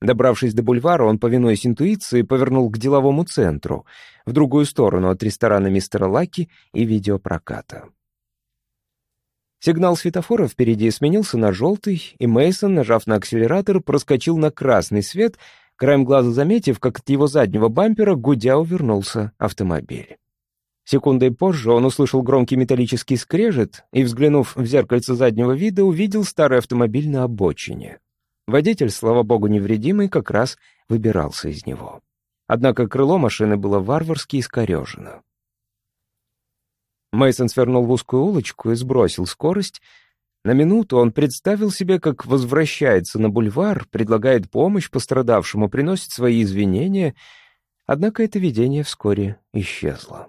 Добравшись до бульвара, он, повинуясь интуиции, повернул к деловому центру, в другую сторону от ресторана мистера Лаки и видеопроката. Сигнал светофора впереди сменился на желтый, и Мейсон, нажав на акселератор, проскочил на красный свет, краем глаза заметив, как от его заднего бампера гудя увернулся автомобиль. Секундой позже он услышал громкий металлический скрежет и, взглянув в зеркальце заднего вида, увидел старый автомобиль на обочине. Водитель, слава богу, невредимый, как раз выбирался из него. Однако крыло машины было варварски искорежено. Мейсон свернул в узкую улочку и сбросил скорость. На минуту он представил себе, как возвращается на бульвар, предлагает помощь пострадавшему, приносит свои извинения, однако это видение вскоре исчезло.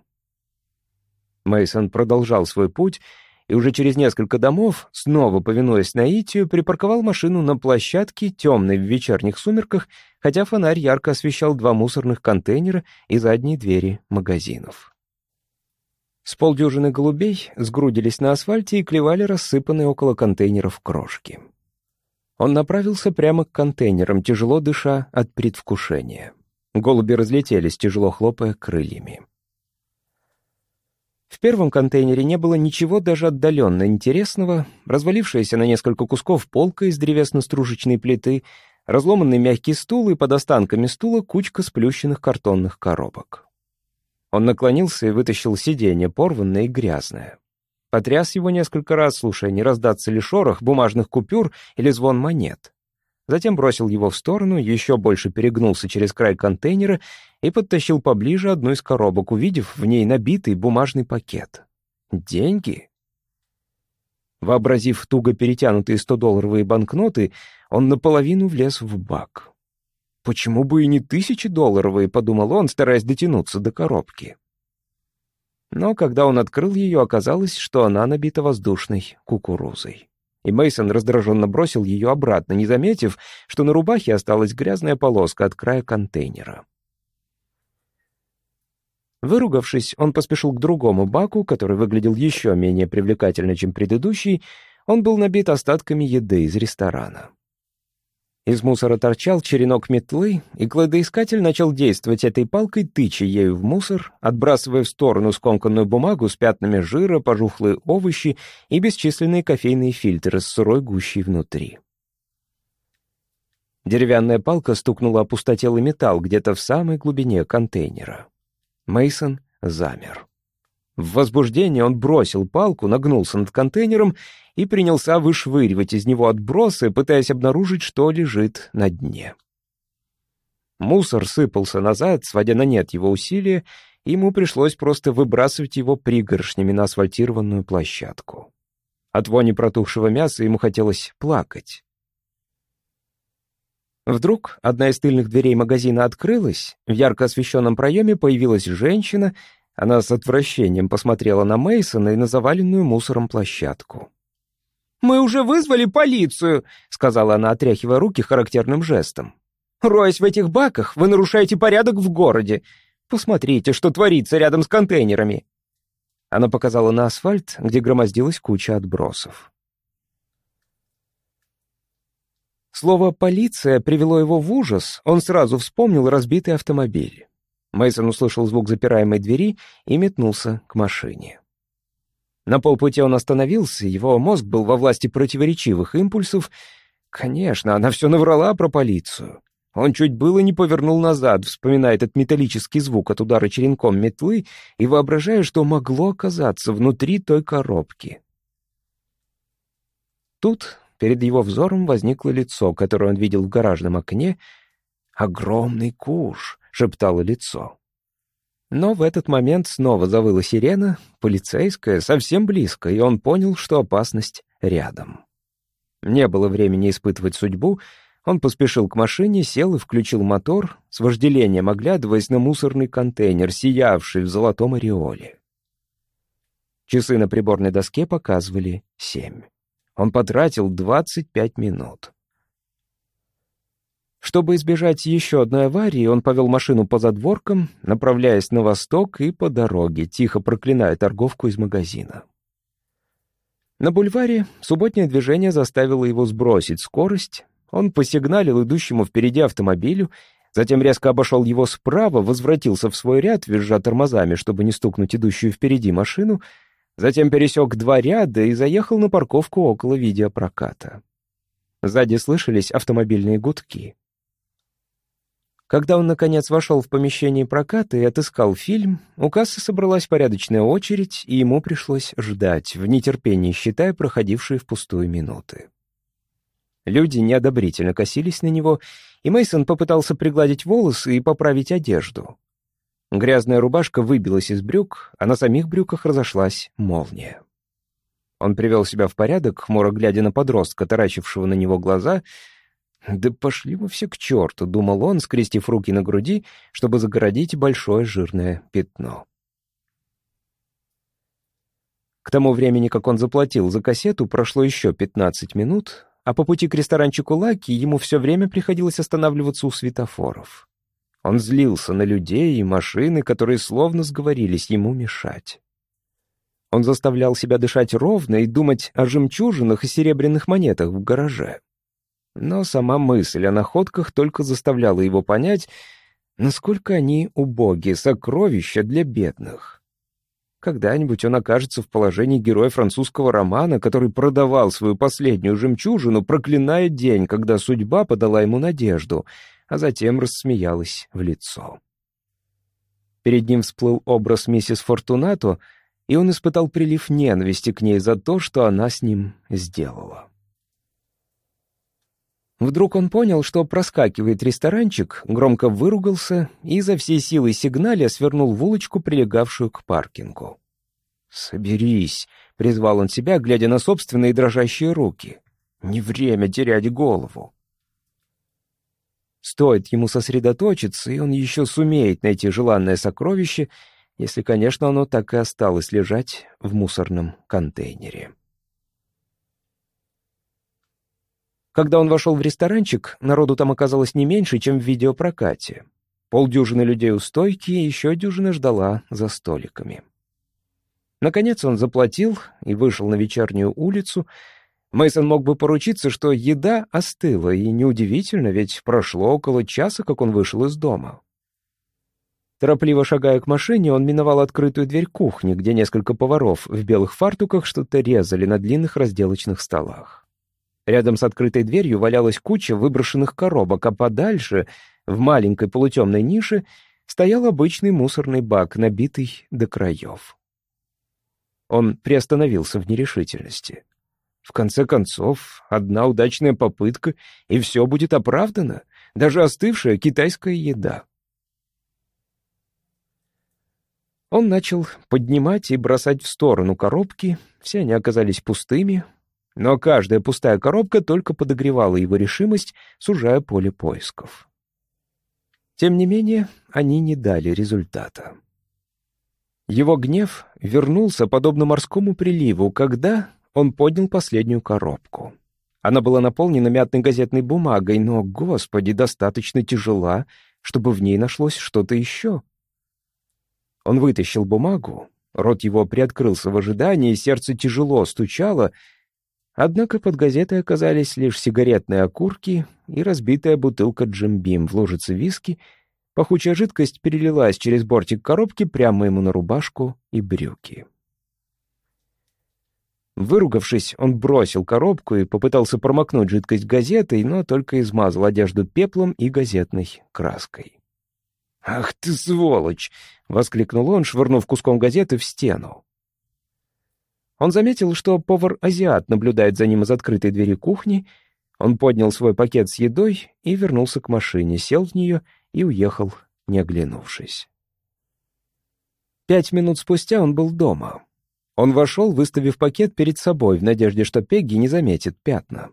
Мейсон продолжал свой путь и уже через несколько домов, снова повинуясь наитию, припарковал машину на площадке, темной в вечерних сумерках, хотя фонарь ярко освещал два мусорных контейнера и задние двери магазинов. С полдюжины голубей сгрудились на асфальте и клевали рассыпанные около контейнеров крошки. Он направился прямо к контейнерам, тяжело дыша от предвкушения. Голуби разлетелись, тяжело хлопая крыльями. В первом контейнере не было ничего даже отдаленно интересного, развалившаяся на несколько кусков полка из древесно-стружечной плиты, разломанный мягкий стул и под останками стула кучка сплющенных картонных коробок. Он наклонился и вытащил сиденье, порванное и грязное. Потряс его несколько раз, слушая, не раздаться ли шорох бумажных купюр или звон монет затем бросил его в сторону, еще больше перегнулся через край контейнера и подтащил поближе одну из коробок, увидев в ней набитый бумажный пакет. Деньги? Вообразив туго перетянутые 100-долларовые банкноты, он наполовину влез в бак. «Почему бы и не тысячи-долларовые?» — подумал он, стараясь дотянуться до коробки. Но когда он открыл ее, оказалось, что она набита воздушной кукурузой. И Мейсон раздраженно бросил ее обратно, не заметив, что на рубахе осталась грязная полоска от края контейнера. Выругавшись, он поспешил к другому баку, который выглядел еще менее привлекательно, чем предыдущий. Он был набит остатками еды из ресторана. Из мусора торчал черенок метлы, и кладоискатель начал действовать этой палкой, тыча ею в мусор, отбрасывая в сторону скомканную бумагу с пятнами жира, пожухлые овощи и бесчисленные кофейные фильтры с сырой гущей внутри. Деревянная палка стукнула о пустотелый металл где-то в самой глубине контейнера. Мейсон замер. В возбуждении он бросил палку, нагнулся над контейнером и принялся вышвыривать из него отбросы, пытаясь обнаружить, что лежит на дне. Мусор сыпался назад, сводя на нет его усилия, и ему пришлось просто выбрасывать его пригоршнями на асфальтированную площадку. От вони протухшего мяса ему хотелось плакать. Вдруг одна из тыльных дверей магазина открылась, в ярко освещенном проеме появилась женщина, она с отвращением посмотрела на Мейсона и на заваленную мусором площадку. «Мы уже вызвали полицию», — сказала она, отряхивая руки характерным жестом. «Роясь в этих баках, вы нарушаете порядок в городе. Посмотрите, что творится рядом с контейнерами». Она показала на асфальт, где громоздилась куча отбросов. Слово «полиция» привело его в ужас, он сразу вспомнил разбитый автомобиль. Мейсон услышал звук запираемой двери и метнулся к машине. На полпути он остановился, его мозг был во власти противоречивых импульсов. Конечно, она все наврала про полицию. Он чуть было не повернул назад, вспоминая этот металлический звук от удара черенком метлы и воображая, что могло оказаться внутри той коробки. Тут Перед его взором возникло лицо, которое он видел в гаражном окне. «Огромный куш!» — шептало лицо. Но в этот момент снова завыла сирена, полицейская, совсем близко, и он понял, что опасность рядом. Не было времени испытывать судьбу, он поспешил к машине, сел и включил мотор, с вожделением оглядываясь на мусорный контейнер, сиявший в золотом ореоле. Часы на приборной доске показывали семь. Он потратил 25 минут. Чтобы избежать еще одной аварии, он повел машину по задворкам, направляясь на восток и по дороге, тихо проклиная торговку из магазина. На бульваре субботнее движение заставило его сбросить скорость. Он посигналил идущему впереди автомобилю, затем резко обошел его справа, возвратился в свой ряд, визжа тормозами, чтобы не стукнуть идущую впереди машину — Затем пересек два ряда и заехал на парковку около видеопроката. Сзади слышались автомобильные гудки. Когда он, наконец, вошел в помещение проката и отыскал фильм, у кассы собралась порядочная очередь, и ему пришлось ждать, в нетерпении считая проходившие впустую минуты. Люди неодобрительно косились на него, и Мейсон попытался пригладить волосы и поправить одежду. Грязная рубашка выбилась из брюк, а на самих брюках разошлась молния. Он привел себя в порядок, хмуро глядя на подростка, таращившего на него глаза. «Да пошли вы все к черту», — думал он, скрестив руки на груди, чтобы загородить большое жирное пятно. К тому времени, как он заплатил за кассету, прошло еще 15 минут, а по пути к ресторанчику Лаки ему все время приходилось останавливаться у светофоров. Он злился на людей и машины, которые словно сговорились ему мешать. Он заставлял себя дышать ровно и думать о жемчужинах и серебряных монетах в гараже. Но сама мысль о находках только заставляла его понять, насколько они убоги, сокровища для бедных. Когда-нибудь он окажется в положении героя французского романа, который продавал свою последнюю жемчужину, проклиная день, когда судьба подала ему надежду — а затем рассмеялась в лицо. Перед ним всплыл образ миссис Фортунато, и он испытал прилив ненависти к ней за то, что она с ним сделала. Вдруг он понял, что проскакивает ресторанчик, громко выругался и за всей силой сигналя свернул в улочку, прилегавшую к паркингу. «Соберись», — призвал он себя, глядя на собственные дрожащие руки. «Не время терять голову». Стоит ему сосредоточиться, и он еще сумеет найти желанное сокровище, если, конечно, оно так и осталось лежать в мусорном контейнере. Когда он вошел в ресторанчик, народу там оказалось не меньше, чем в видеопрокате. Полдюжины людей у стойки, еще дюжина ждала за столиками. Наконец он заплатил и вышел на вечернюю улицу. Мейсон мог бы поручиться, что еда остыла, и неудивительно, ведь прошло около часа, как он вышел из дома. Торопливо шагая к машине, он миновал открытую дверь кухни, где несколько поваров в белых фартуках что-то резали на длинных разделочных столах. Рядом с открытой дверью валялась куча выброшенных коробок, а подальше, в маленькой полутемной нише, стоял обычный мусорный бак, набитый до краев. Он приостановился в нерешительности. В конце концов, одна удачная попытка, и все будет оправдано, даже остывшая китайская еда. Он начал поднимать и бросать в сторону коробки, все они оказались пустыми, но каждая пустая коробка только подогревала его решимость, сужая поле поисков. Тем не менее, они не дали результата. Его гнев вернулся подобно морскому приливу, когда он поднял последнюю коробку. Она была наполнена мятной газетной бумагой, но, господи, достаточно тяжела, чтобы в ней нашлось что-то еще. Он вытащил бумагу, рот его приоткрылся в ожидании, сердце тяжело стучало — Однако под газетой оказались лишь сигаретные окурки и разбитая бутылка джимбим в лужице виски. Пахучая жидкость перелилась через бортик коробки прямо ему на рубашку и брюки. Выругавшись, он бросил коробку и попытался промокнуть жидкость газетой, но только измазал одежду пеплом и газетной краской. «Ах ты сволочь!» — воскликнул он, швырнув куском газеты в стену. Он заметил, что повар-азиат наблюдает за ним из открытой двери кухни. Он поднял свой пакет с едой и вернулся к машине, сел в нее и уехал, не оглянувшись. Пять минут спустя он был дома. Он вошел, выставив пакет перед собой, в надежде, что Пегги не заметит пятна.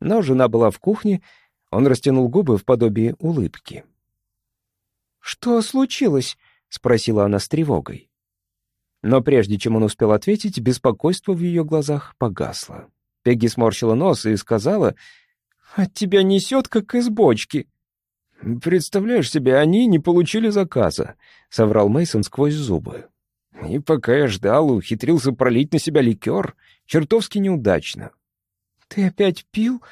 Но жена была в кухне, он растянул губы в подобии улыбки. «Что случилось?» — спросила она с тревогой. Но прежде чем он успел ответить, беспокойство в ее глазах погасло. Пегги сморщила нос и сказала, «От тебя несет, как из бочки». «Представляешь себе, они не получили заказа», — соврал Мейсон сквозь зубы. «И пока я ждал, ухитрился пролить на себя ликер. Чертовски неудачно». «Ты опять пил?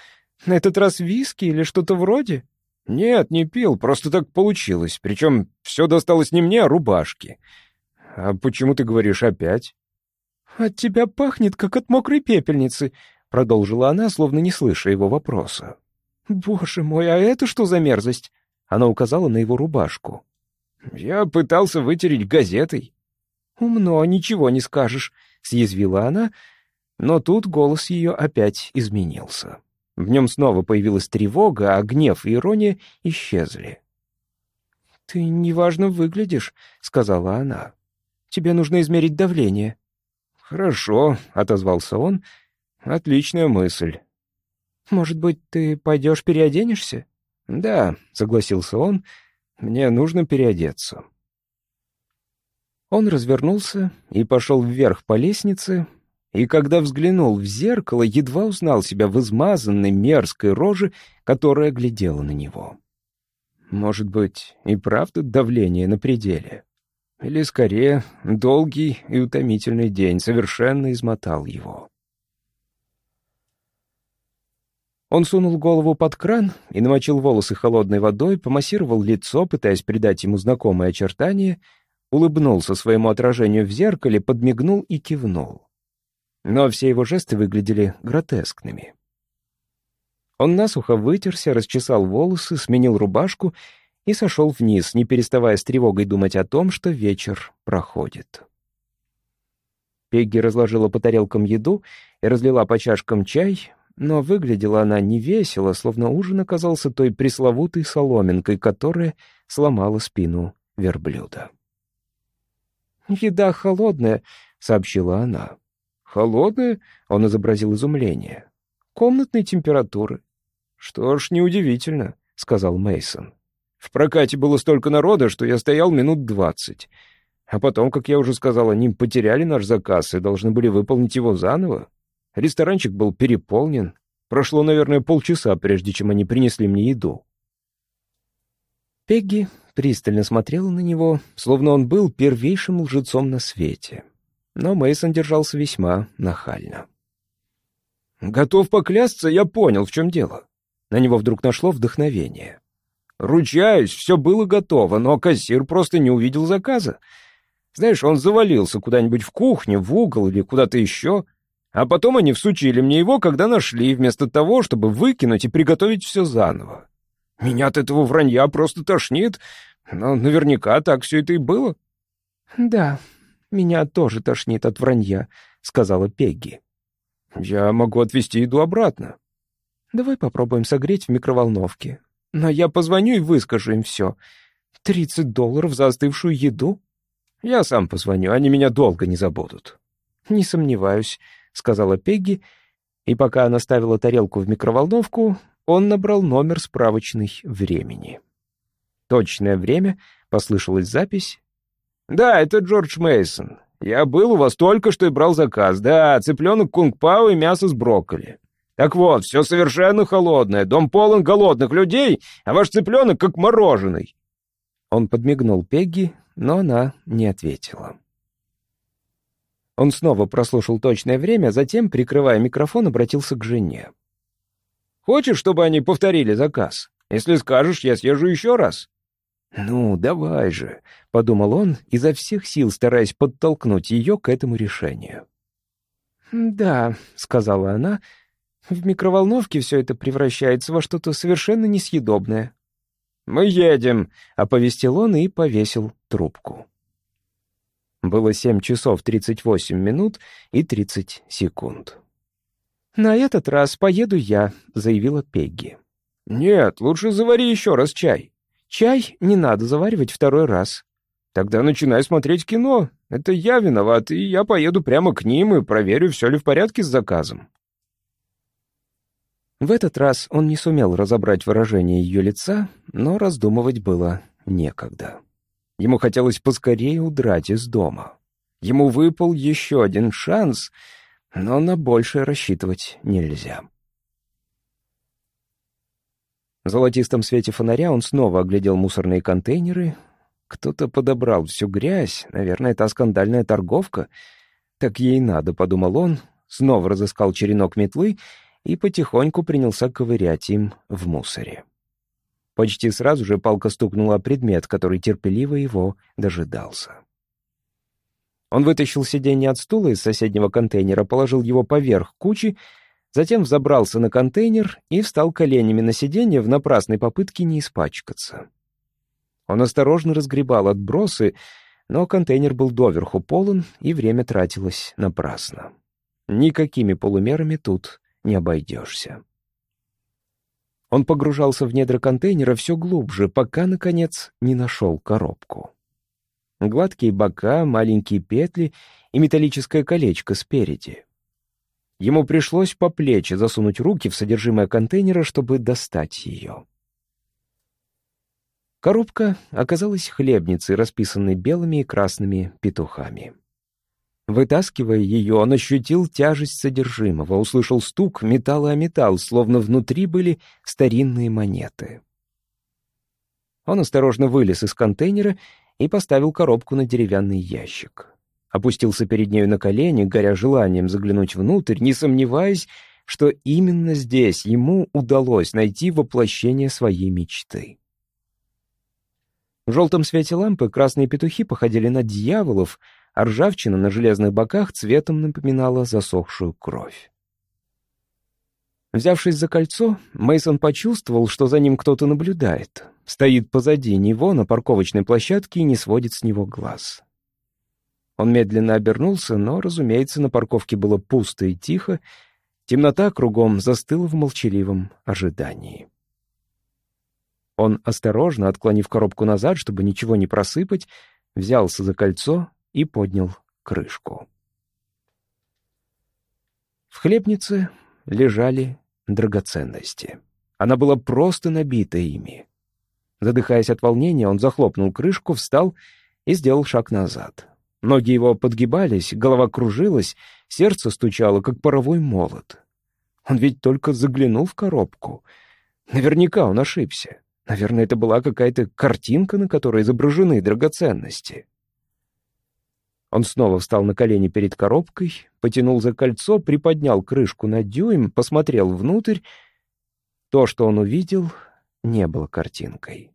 На этот раз виски или что-то вроде?» «Нет, не пил, просто так получилось. Причем все досталось не мне, а рубашке. «А почему ты говоришь опять?» «От тебя пахнет, как от мокрой пепельницы», — продолжила она, словно не слыша его вопроса. «Боже мой, а это что за мерзость?» Она указала на его рубашку. «Я пытался вытереть газетой». «Умно, ничего не скажешь», — съязвила она, но тут голос ее опять изменился. В нем снова появилась тревога, а гнев и ирония исчезли. «Ты неважно выглядишь», — сказала она. Тебе нужно измерить давление». «Хорошо», — отозвался он. «Отличная мысль». «Может быть, ты пойдешь переоденешься?» «Да», — согласился он. «Мне нужно переодеться». Он развернулся и пошел вверх по лестнице, и когда взглянул в зеркало, едва узнал себя в измазанной мерзкой роже, которая глядела на него. Может быть, и правда давление на пределе? Или, скорее, долгий и утомительный день совершенно измотал его. Он сунул голову под кран и намочил волосы холодной водой, помассировал лицо, пытаясь придать ему знакомые очертания, улыбнулся своему отражению в зеркале, подмигнул и кивнул. Но все его жесты выглядели гротескными. Он насухо вытерся, расчесал волосы, сменил рубашку и сошел вниз, не переставая с тревогой думать о том, что вечер проходит. Пегги разложила по тарелкам еду и разлила по чашкам чай, но выглядела она невесело, словно ужин оказался той пресловутой соломинкой, которая сломала спину верблюда. «Еда холодная, сообщила она. «Холодная?» — он изобразил изумление. «Комнатной температуры». «Что ж, неудивительно», — сказал Мейсон. «В прокате было столько народа, что я стоял минут двадцать. А потом, как я уже сказал, они потеряли наш заказ и должны были выполнить его заново. Ресторанчик был переполнен. Прошло, наверное, полчаса, прежде чем они принесли мне еду». Пегги пристально смотрела на него, словно он был первейшим лжецом на свете но Мейсон держался весьма нахально. «Готов поклясться, я понял, в чем дело». На него вдруг нашло вдохновение. «Ручаюсь, все было готово, но кассир просто не увидел заказа. Знаешь, он завалился куда-нибудь в кухню, в угол или куда-то еще, а потом они всучили мне его, когда нашли, вместо того, чтобы выкинуть и приготовить все заново. Меня от этого вранья просто тошнит, но наверняка так все это и было». «Да, меня тоже тошнит от вранья», — сказала Пегги. «Я могу отвезти еду обратно». «Давай попробуем согреть в микроволновке. Но я позвоню и выскажу им все. Тридцать долларов за остывшую еду?» «Я сам позвоню, они меня долго не забудут». «Не сомневаюсь», — сказала Пегги, и пока она ставила тарелку в микроволновку, он набрал номер справочной времени. Точное время, послышалась запись, «Да, это Джордж Мейсон. Я был у вас только что и брал заказ. Да, цыпленок кунг-пау и мясо с брокколи. Так вот, все совершенно холодное, дом полон голодных людей, а ваш цыпленок как мороженый». Он подмигнул Пегги, но она не ответила. Он снова прослушал точное время, затем, прикрывая микрофон, обратился к жене. «Хочешь, чтобы они повторили заказ? Если скажешь, я съезжу еще раз». «Ну, давай же», — подумал он, изо всех сил стараясь подтолкнуть ее к этому решению. «Да», — сказала она, — «в микроволновке все это превращается во что-то совершенно несъедобное». «Мы едем», — оповестил он и повесил трубку. Было семь часов тридцать восемь минут и тридцать секунд. «На этот раз поеду я», — заявила Пегги. «Нет, лучше завари еще раз чай». Чай не надо заваривать второй раз. Тогда начинай смотреть кино. Это я виноват, и я поеду прямо к ним и проверю, все ли в порядке с заказом. В этот раз он не сумел разобрать выражение ее лица, но раздумывать было некогда. Ему хотелось поскорее удрать из дома. Ему выпал еще один шанс, но на большее рассчитывать нельзя. В золотистом свете фонаря он снова оглядел мусорные контейнеры. Кто-то подобрал всю грязь, наверное, та скандальная торговка. Так ей надо, подумал он, снова разыскал черенок метлы и потихоньку принялся ковырять им в мусоре. Почти сразу же палка стукнула о предмет, который терпеливо его дожидался. Он вытащил сиденье от стула из соседнего контейнера, положил его поверх кучи Затем взобрался на контейнер и встал коленями на сиденье в напрасной попытке не испачкаться. Он осторожно разгребал отбросы, но контейнер был доверху полон, и время тратилось напрасно. Никакими полумерами тут не обойдешься. Он погружался в недра контейнера все глубже, пока, наконец, не нашел коробку. Гладкие бока, маленькие петли и металлическое колечко спереди — Ему пришлось по плечи засунуть руки в содержимое контейнера, чтобы достать ее. Коробка оказалась хлебницей, расписанной белыми и красными петухами. Вытаскивая ее, он ощутил тяжесть содержимого, услышал стук металла о металл, словно внутри были старинные монеты. Он осторожно вылез из контейнера и поставил коробку на деревянный ящик опустился перед нею на колени, горя желанием заглянуть внутрь, не сомневаясь, что именно здесь ему удалось найти воплощение своей мечты. В желтом свете лампы красные петухи походили на дьяволов, а ржавчина на железных боках цветом напоминала засохшую кровь. Взявшись за кольцо, Мейсон почувствовал, что за ним кто-то наблюдает. Стоит позади него на парковочной площадке и не сводит с него глаз. Он медленно обернулся, но, разумеется, на парковке было пусто и тихо. Темнота кругом застыла в молчаливом ожидании. Он, осторожно отклонив коробку назад, чтобы ничего не просыпать, взялся за кольцо и поднял крышку. В хлебнице лежали драгоценности. Она была просто набита ими. Задыхаясь от волнения, он захлопнул крышку, встал и сделал шаг назад. Ноги его подгибались, голова кружилась, сердце стучало, как паровой молот. Он ведь только заглянул в коробку. Наверняка он ошибся. Наверное, это была какая-то картинка, на которой изображены драгоценности. Он снова встал на колени перед коробкой, потянул за кольцо, приподнял крышку на дюйм, посмотрел внутрь. То, что он увидел, не было картинкой.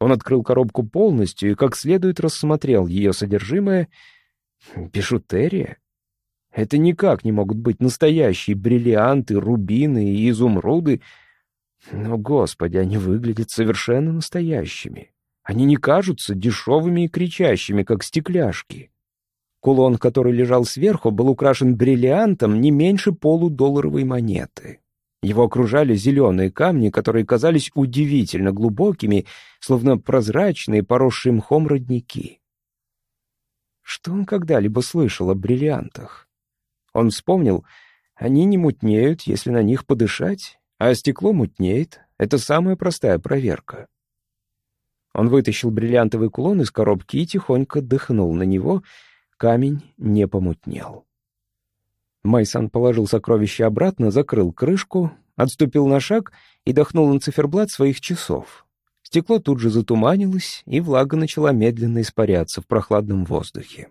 Он открыл коробку полностью и как следует рассмотрел ее содержимое. Бижутерия? Это никак не могут быть настоящие бриллианты, рубины и изумруды. Но, господи, они выглядят совершенно настоящими. Они не кажутся дешевыми и кричащими, как стекляшки. Кулон, который лежал сверху, был украшен бриллиантом не меньше полудолларовой монеты. Его окружали зеленые камни, которые казались удивительно глубокими, словно прозрачные, поросшие мхом родники. Что он когда-либо слышал о бриллиантах? Он вспомнил, они не мутнеют, если на них подышать, а стекло мутнеет. Это самая простая проверка. Он вытащил бриллиантовый кулон из коробки и тихонько дыхнул на него. Камень не помутнел. Майсон положил сокровище обратно, закрыл крышку, отступил на шаг и дохнул на циферблат своих часов. Стекло тут же затуманилось, и влага начала медленно испаряться в прохладном воздухе.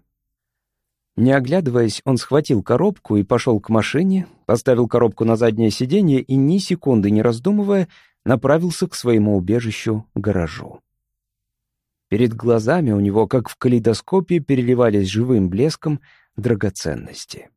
Не оглядываясь, он схватил коробку и пошел к машине, поставил коробку на заднее сиденье и, ни секунды не раздумывая, направился к своему убежищу — гаражу. Перед глазами у него, как в калейдоскопе, переливались живым блеском драгоценности.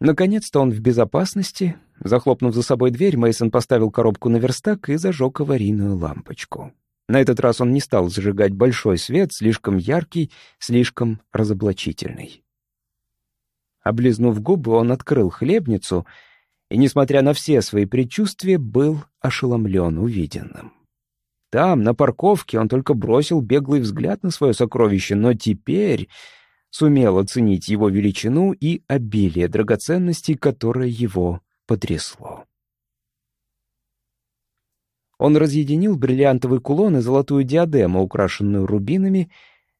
Наконец-то он в безопасности. Захлопнув за собой дверь, Мейсон поставил коробку на верстак и зажег аварийную лампочку. На этот раз он не стал зажигать большой свет, слишком яркий, слишком разоблачительный. Облизнув губы, он открыл хлебницу и, несмотря на все свои предчувствия, был ошеломлен увиденным. Там, на парковке, он только бросил беглый взгляд на свое сокровище, но теперь сумел оценить его величину и обилие драгоценностей, которое его потрясло. Он разъединил бриллиантовый кулон и золотую диадему, украшенную рубинами.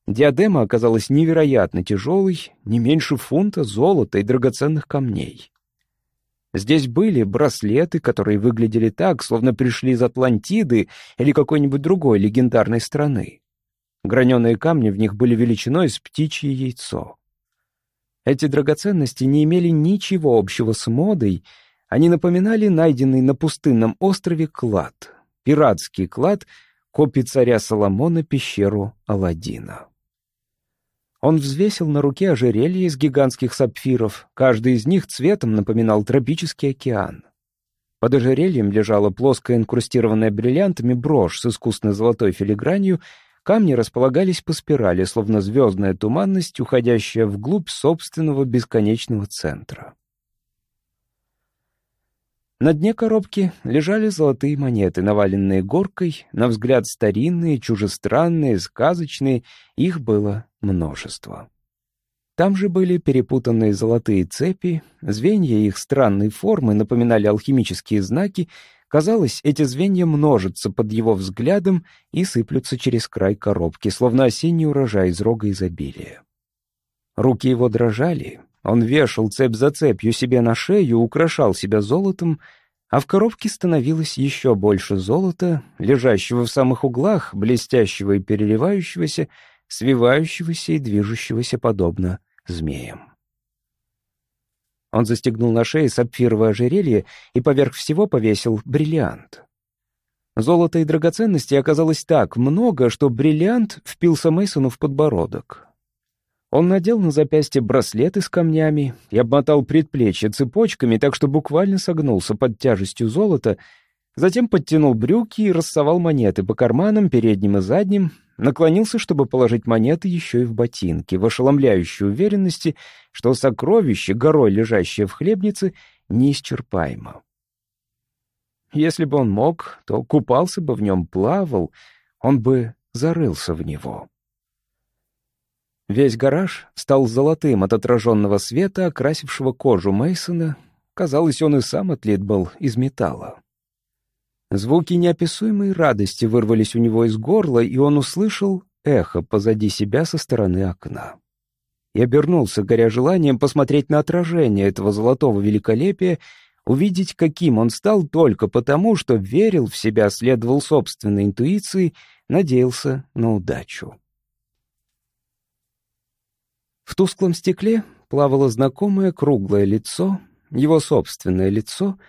Диадема оказалась невероятно тяжелой, не меньше фунта золота и драгоценных камней. Здесь были браслеты, которые выглядели так, словно пришли из Атлантиды или какой-нибудь другой легендарной страны. Граненые камни в них были величиной с птичье яйцо. Эти драгоценности не имели ничего общего с модой, они напоминали найденный на пустынном острове клад, пиратский клад копи царя Соломона пещеру Аладдина. Он взвесил на руке ожерелье из гигантских сапфиров, каждый из них цветом напоминал тропический океан. Под ожерельем лежала плоская инкрустированная бриллиантами брошь с искусной золотой филигранью Камни располагались по спирали, словно звездная туманность, уходящая вглубь собственного бесконечного центра. На дне коробки лежали золотые монеты, наваленные горкой, на взгляд старинные, чужестранные, сказочные, их было множество. Там же были перепутанные золотые цепи, звенья их странной формы напоминали алхимические знаки, Казалось, эти звенья множатся под его взглядом и сыплются через край коробки, словно осенний урожай из рога изобилия. Руки его дрожали, он вешал цепь за цепью себе на шею, украшал себя золотом, а в коробке становилось еще больше золота, лежащего в самых углах, блестящего и переливающегося, свивающегося и движущегося подобно змеям. Он застегнул на шее сапфировое ожерелье и поверх всего повесил бриллиант. Золота и драгоценностей оказалось так много, что бриллиант впился Мейсону в подбородок. Он надел на запястье браслеты с камнями и обмотал предплечье цепочками, так что буквально согнулся под тяжестью золота, затем подтянул брюки и рассовал монеты по карманам, передним и задним, наклонился, чтобы положить монеты еще и в ботинки, в ошеломляющей уверенности, что сокровище, горой лежащее в хлебнице, неисчерпаемо. Если бы он мог, то купался бы в нем, плавал, он бы зарылся в него. Весь гараж стал золотым от отраженного света, окрасившего кожу Мейсона. Казалось, он и сам отлит был из металла. Звуки неописуемой радости вырвались у него из горла, и он услышал эхо позади себя со стороны окна. И обернулся, горя желанием посмотреть на отражение этого золотого великолепия, увидеть, каким он стал только потому, что верил в себя, следовал собственной интуиции, надеялся на удачу. В тусклом стекле плавало знакомое круглое лицо, его собственное лицо,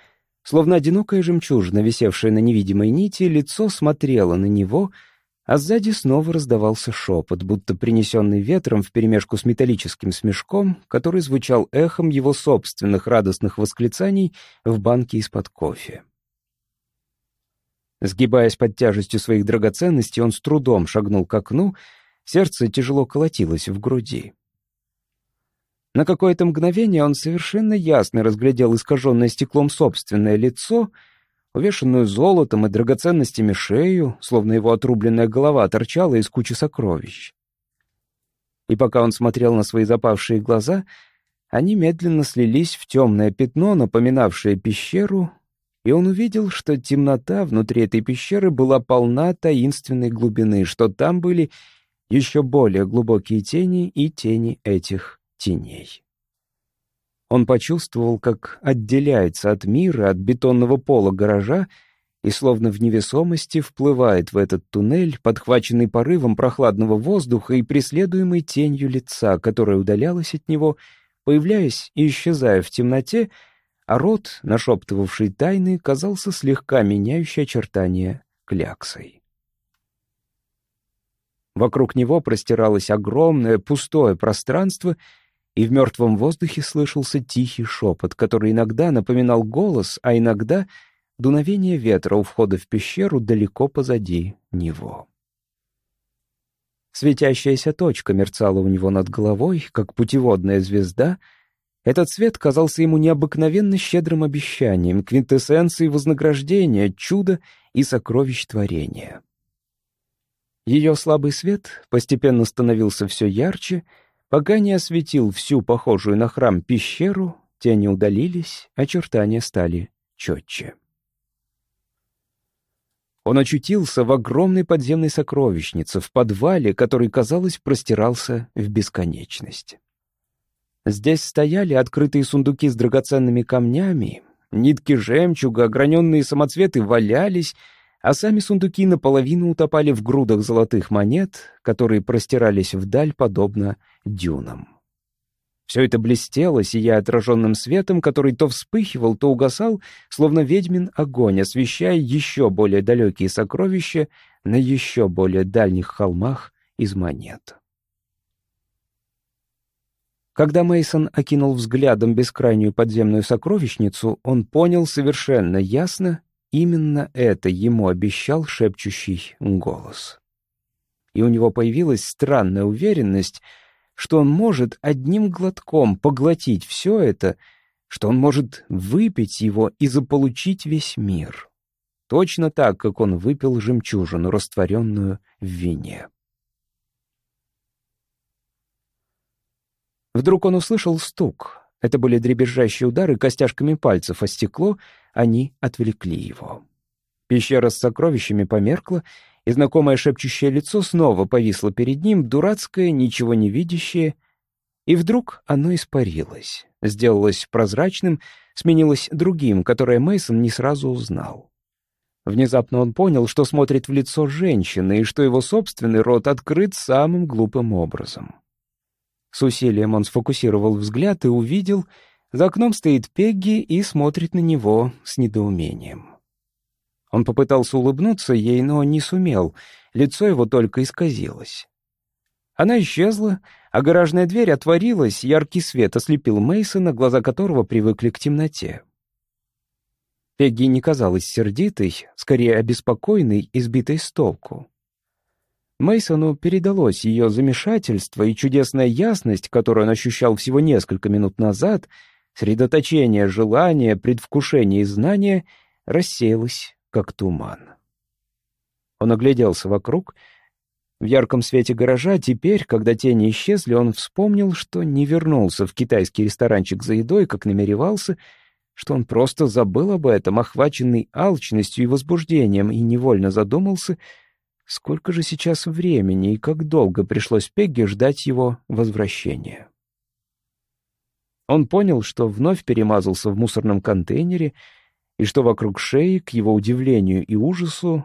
словно одинокая жемчужина, висевшая на невидимой нити, лицо смотрело на него, а сзади снова раздавался шепот, будто принесенный ветром вперемешку с металлическим смешком, который звучал эхом его собственных радостных восклицаний в банке из-под кофе. Сгибаясь под тяжестью своих драгоценностей, он с трудом шагнул к окну, сердце тяжело колотилось в груди. На какое-то мгновение он совершенно ясно разглядел искаженное стеклом собственное лицо, увешанную золотом и драгоценностями шею, словно его отрубленная голова торчала из кучи сокровищ. И пока он смотрел на свои запавшие глаза, они медленно слились в темное пятно, напоминавшее пещеру, и он увидел, что темнота внутри этой пещеры была полна таинственной глубины, что там были еще более глубокие тени и тени этих теней. Он почувствовал, как отделяется от мира, от бетонного пола гаража, и словно в невесомости вплывает в этот туннель, подхваченный порывом прохладного воздуха и преследуемый тенью лица, которая удалялась от него, появляясь и исчезая в темноте, а рот, нашептывавший тайны, казался слегка меняющий очертания кляксой. Вокруг него простиралось огромное пустое пространство — и в мертвом воздухе слышался тихий шепот, который иногда напоминал голос, а иногда — дуновение ветра у входа в пещеру далеко позади него. Светящаяся точка мерцала у него над головой, как путеводная звезда. Этот свет казался ему необыкновенно щедрым обещанием, квинтэссенцией вознаграждения, чуда и сокровищ творения. Ее слабый свет постепенно становился все ярче — Пока не осветил всю похожую на храм пещеру, тени удалились, очертания стали четче. Он очутился в огромной подземной сокровищнице, в подвале, который, казалось, простирался в бесконечность. Здесь стояли открытые сундуки с драгоценными камнями, нитки жемчуга, ограненные самоцветы валялись, а сами сундуки наполовину утопали в грудах золотых монет, которые простирались вдаль, подобно дюнам. Все это блестело, сияя отраженным светом, который то вспыхивал, то угасал, словно ведьмин огонь, освещая еще более далекие сокровища на еще более дальних холмах из монет. Когда Мейсон окинул взглядом бескрайнюю подземную сокровищницу, он понял совершенно ясно, Именно это ему обещал шепчущий голос. И у него появилась странная уверенность, что он может одним глотком поглотить все это, что он может выпить его и заполучить весь мир. Точно так, как он выпил жемчужину, растворенную в вине. Вдруг он услышал стук. Это были дребезжащие удары костяшками пальцев о стекло, они отвлекли его. Пещера с сокровищами померкла, и знакомое шепчущее лицо снова повисло перед ним, дурацкое, ничего не видящее, и вдруг оно испарилось, сделалось прозрачным, сменилось другим, которое Мейсон не сразу узнал. Внезапно он понял, что смотрит в лицо женщины, и что его собственный рот открыт самым глупым образом. С усилием он сфокусировал взгляд и увидел, за окном стоит Пегги и смотрит на него с недоумением. Он попытался улыбнуться ей, но не сумел, лицо его только исказилось. Она исчезла, а гаражная дверь отворилась, яркий свет ослепил Мейсона, глаза которого привыкли к темноте. Пегги не казалась сердитой, скорее обеспокоенной и сбитой с толку. Мейсону передалось ее замешательство и чудесная ясность, которую он ощущал всего несколько минут назад, средоточение желания, предвкушения и знания рассеялось, как туман. Он огляделся вокруг. В ярком свете гаража теперь, когда тени исчезли, он вспомнил, что не вернулся в китайский ресторанчик за едой, как намеревался, что он просто забыл об этом, охваченный алчностью и возбуждением, и невольно задумался, сколько же сейчас времени и как долго пришлось Пегге ждать его возвращения. Он понял, что вновь перемазался в мусорном контейнере, и что вокруг шеи, к его удивлению и ужасу,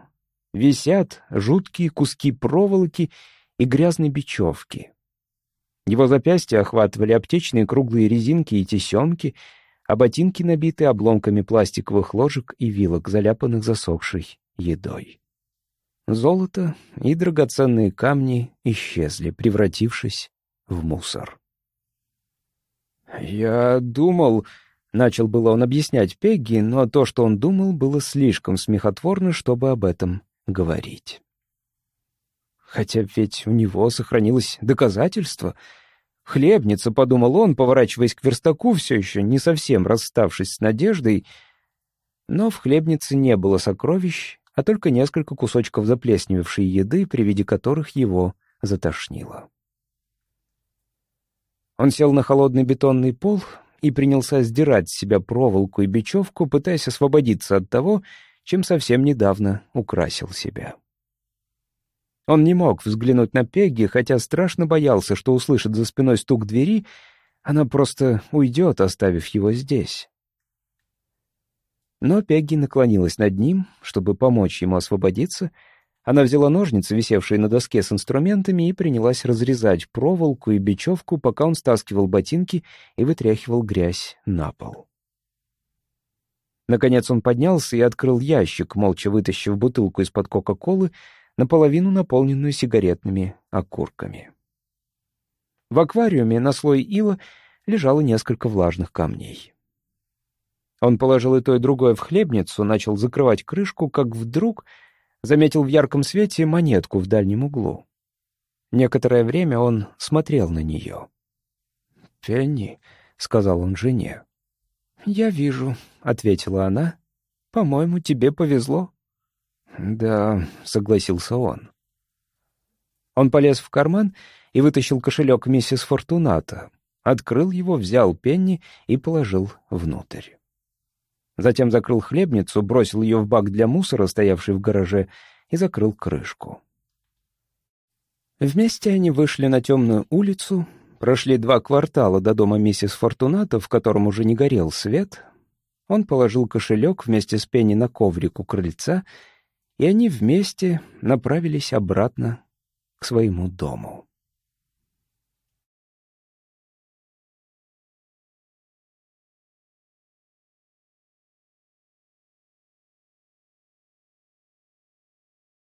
висят жуткие куски проволоки и грязной бечевки. Его запястья охватывали аптечные круглые резинки и тесемки, а ботинки набиты обломками пластиковых ложек и вилок, заляпанных засохшей едой. Золото и драгоценные камни исчезли, превратившись в мусор. «Я думал...» — начал было он объяснять Пегги, но то, что он думал, было слишком смехотворно, чтобы об этом говорить. Хотя ведь у него сохранилось доказательство. Хлебница, подумал он, поворачиваясь к верстаку, все еще не совсем расставшись с надеждой. Но в хлебнице не было сокровищ, а только несколько кусочков заплесневевшей еды, при виде которых его затошнило. Он сел на холодный бетонный пол и принялся сдирать с себя проволоку и бечевку, пытаясь освободиться от того, чем совсем недавно украсил себя. Он не мог взглянуть на Пегги, хотя страшно боялся, что услышит за спиной стук двери, она просто уйдет, оставив его здесь. Но Пегги наклонилась над ним, чтобы помочь ему освободиться. Она взяла ножницы, висевшие на доске с инструментами, и принялась разрезать проволоку и бечевку, пока он стаскивал ботинки и вытряхивал грязь на пол. Наконец он поднялся и открыл ящик, молча вытащив бутылку из-под Кока-Колы, наполовину наполненную сигаретными окурками. В аквариуме на слой ила лежало несколько влажных камней. Он положил и то, и другое в хлебницу, начал закрывать крышку, как вдруг заметил в ярком свете монетку в дальнем углу. Некоторое время он смотрел на нее. «Пенни», — сказал он жене. «Я вижу», — ответила она. «По-моему, тебе повезло». «Да», — согласился он. Он полез в карман и вытащил кошелек миссис Фортуната, открыл его, взял пенни и положил внутрь. Затем закрыл хлебницу, бросил ее в бак для мусора, стоявший в гараже, и закрыл крышку. Вместе они вышли на темную улицу, Прошли два квартала до дома миссис Фортуната, в котором уже не горел свет. Он положил кошелек вместе с Пенни на коврик у крыльца, и они вместе направились обратно к своему дому.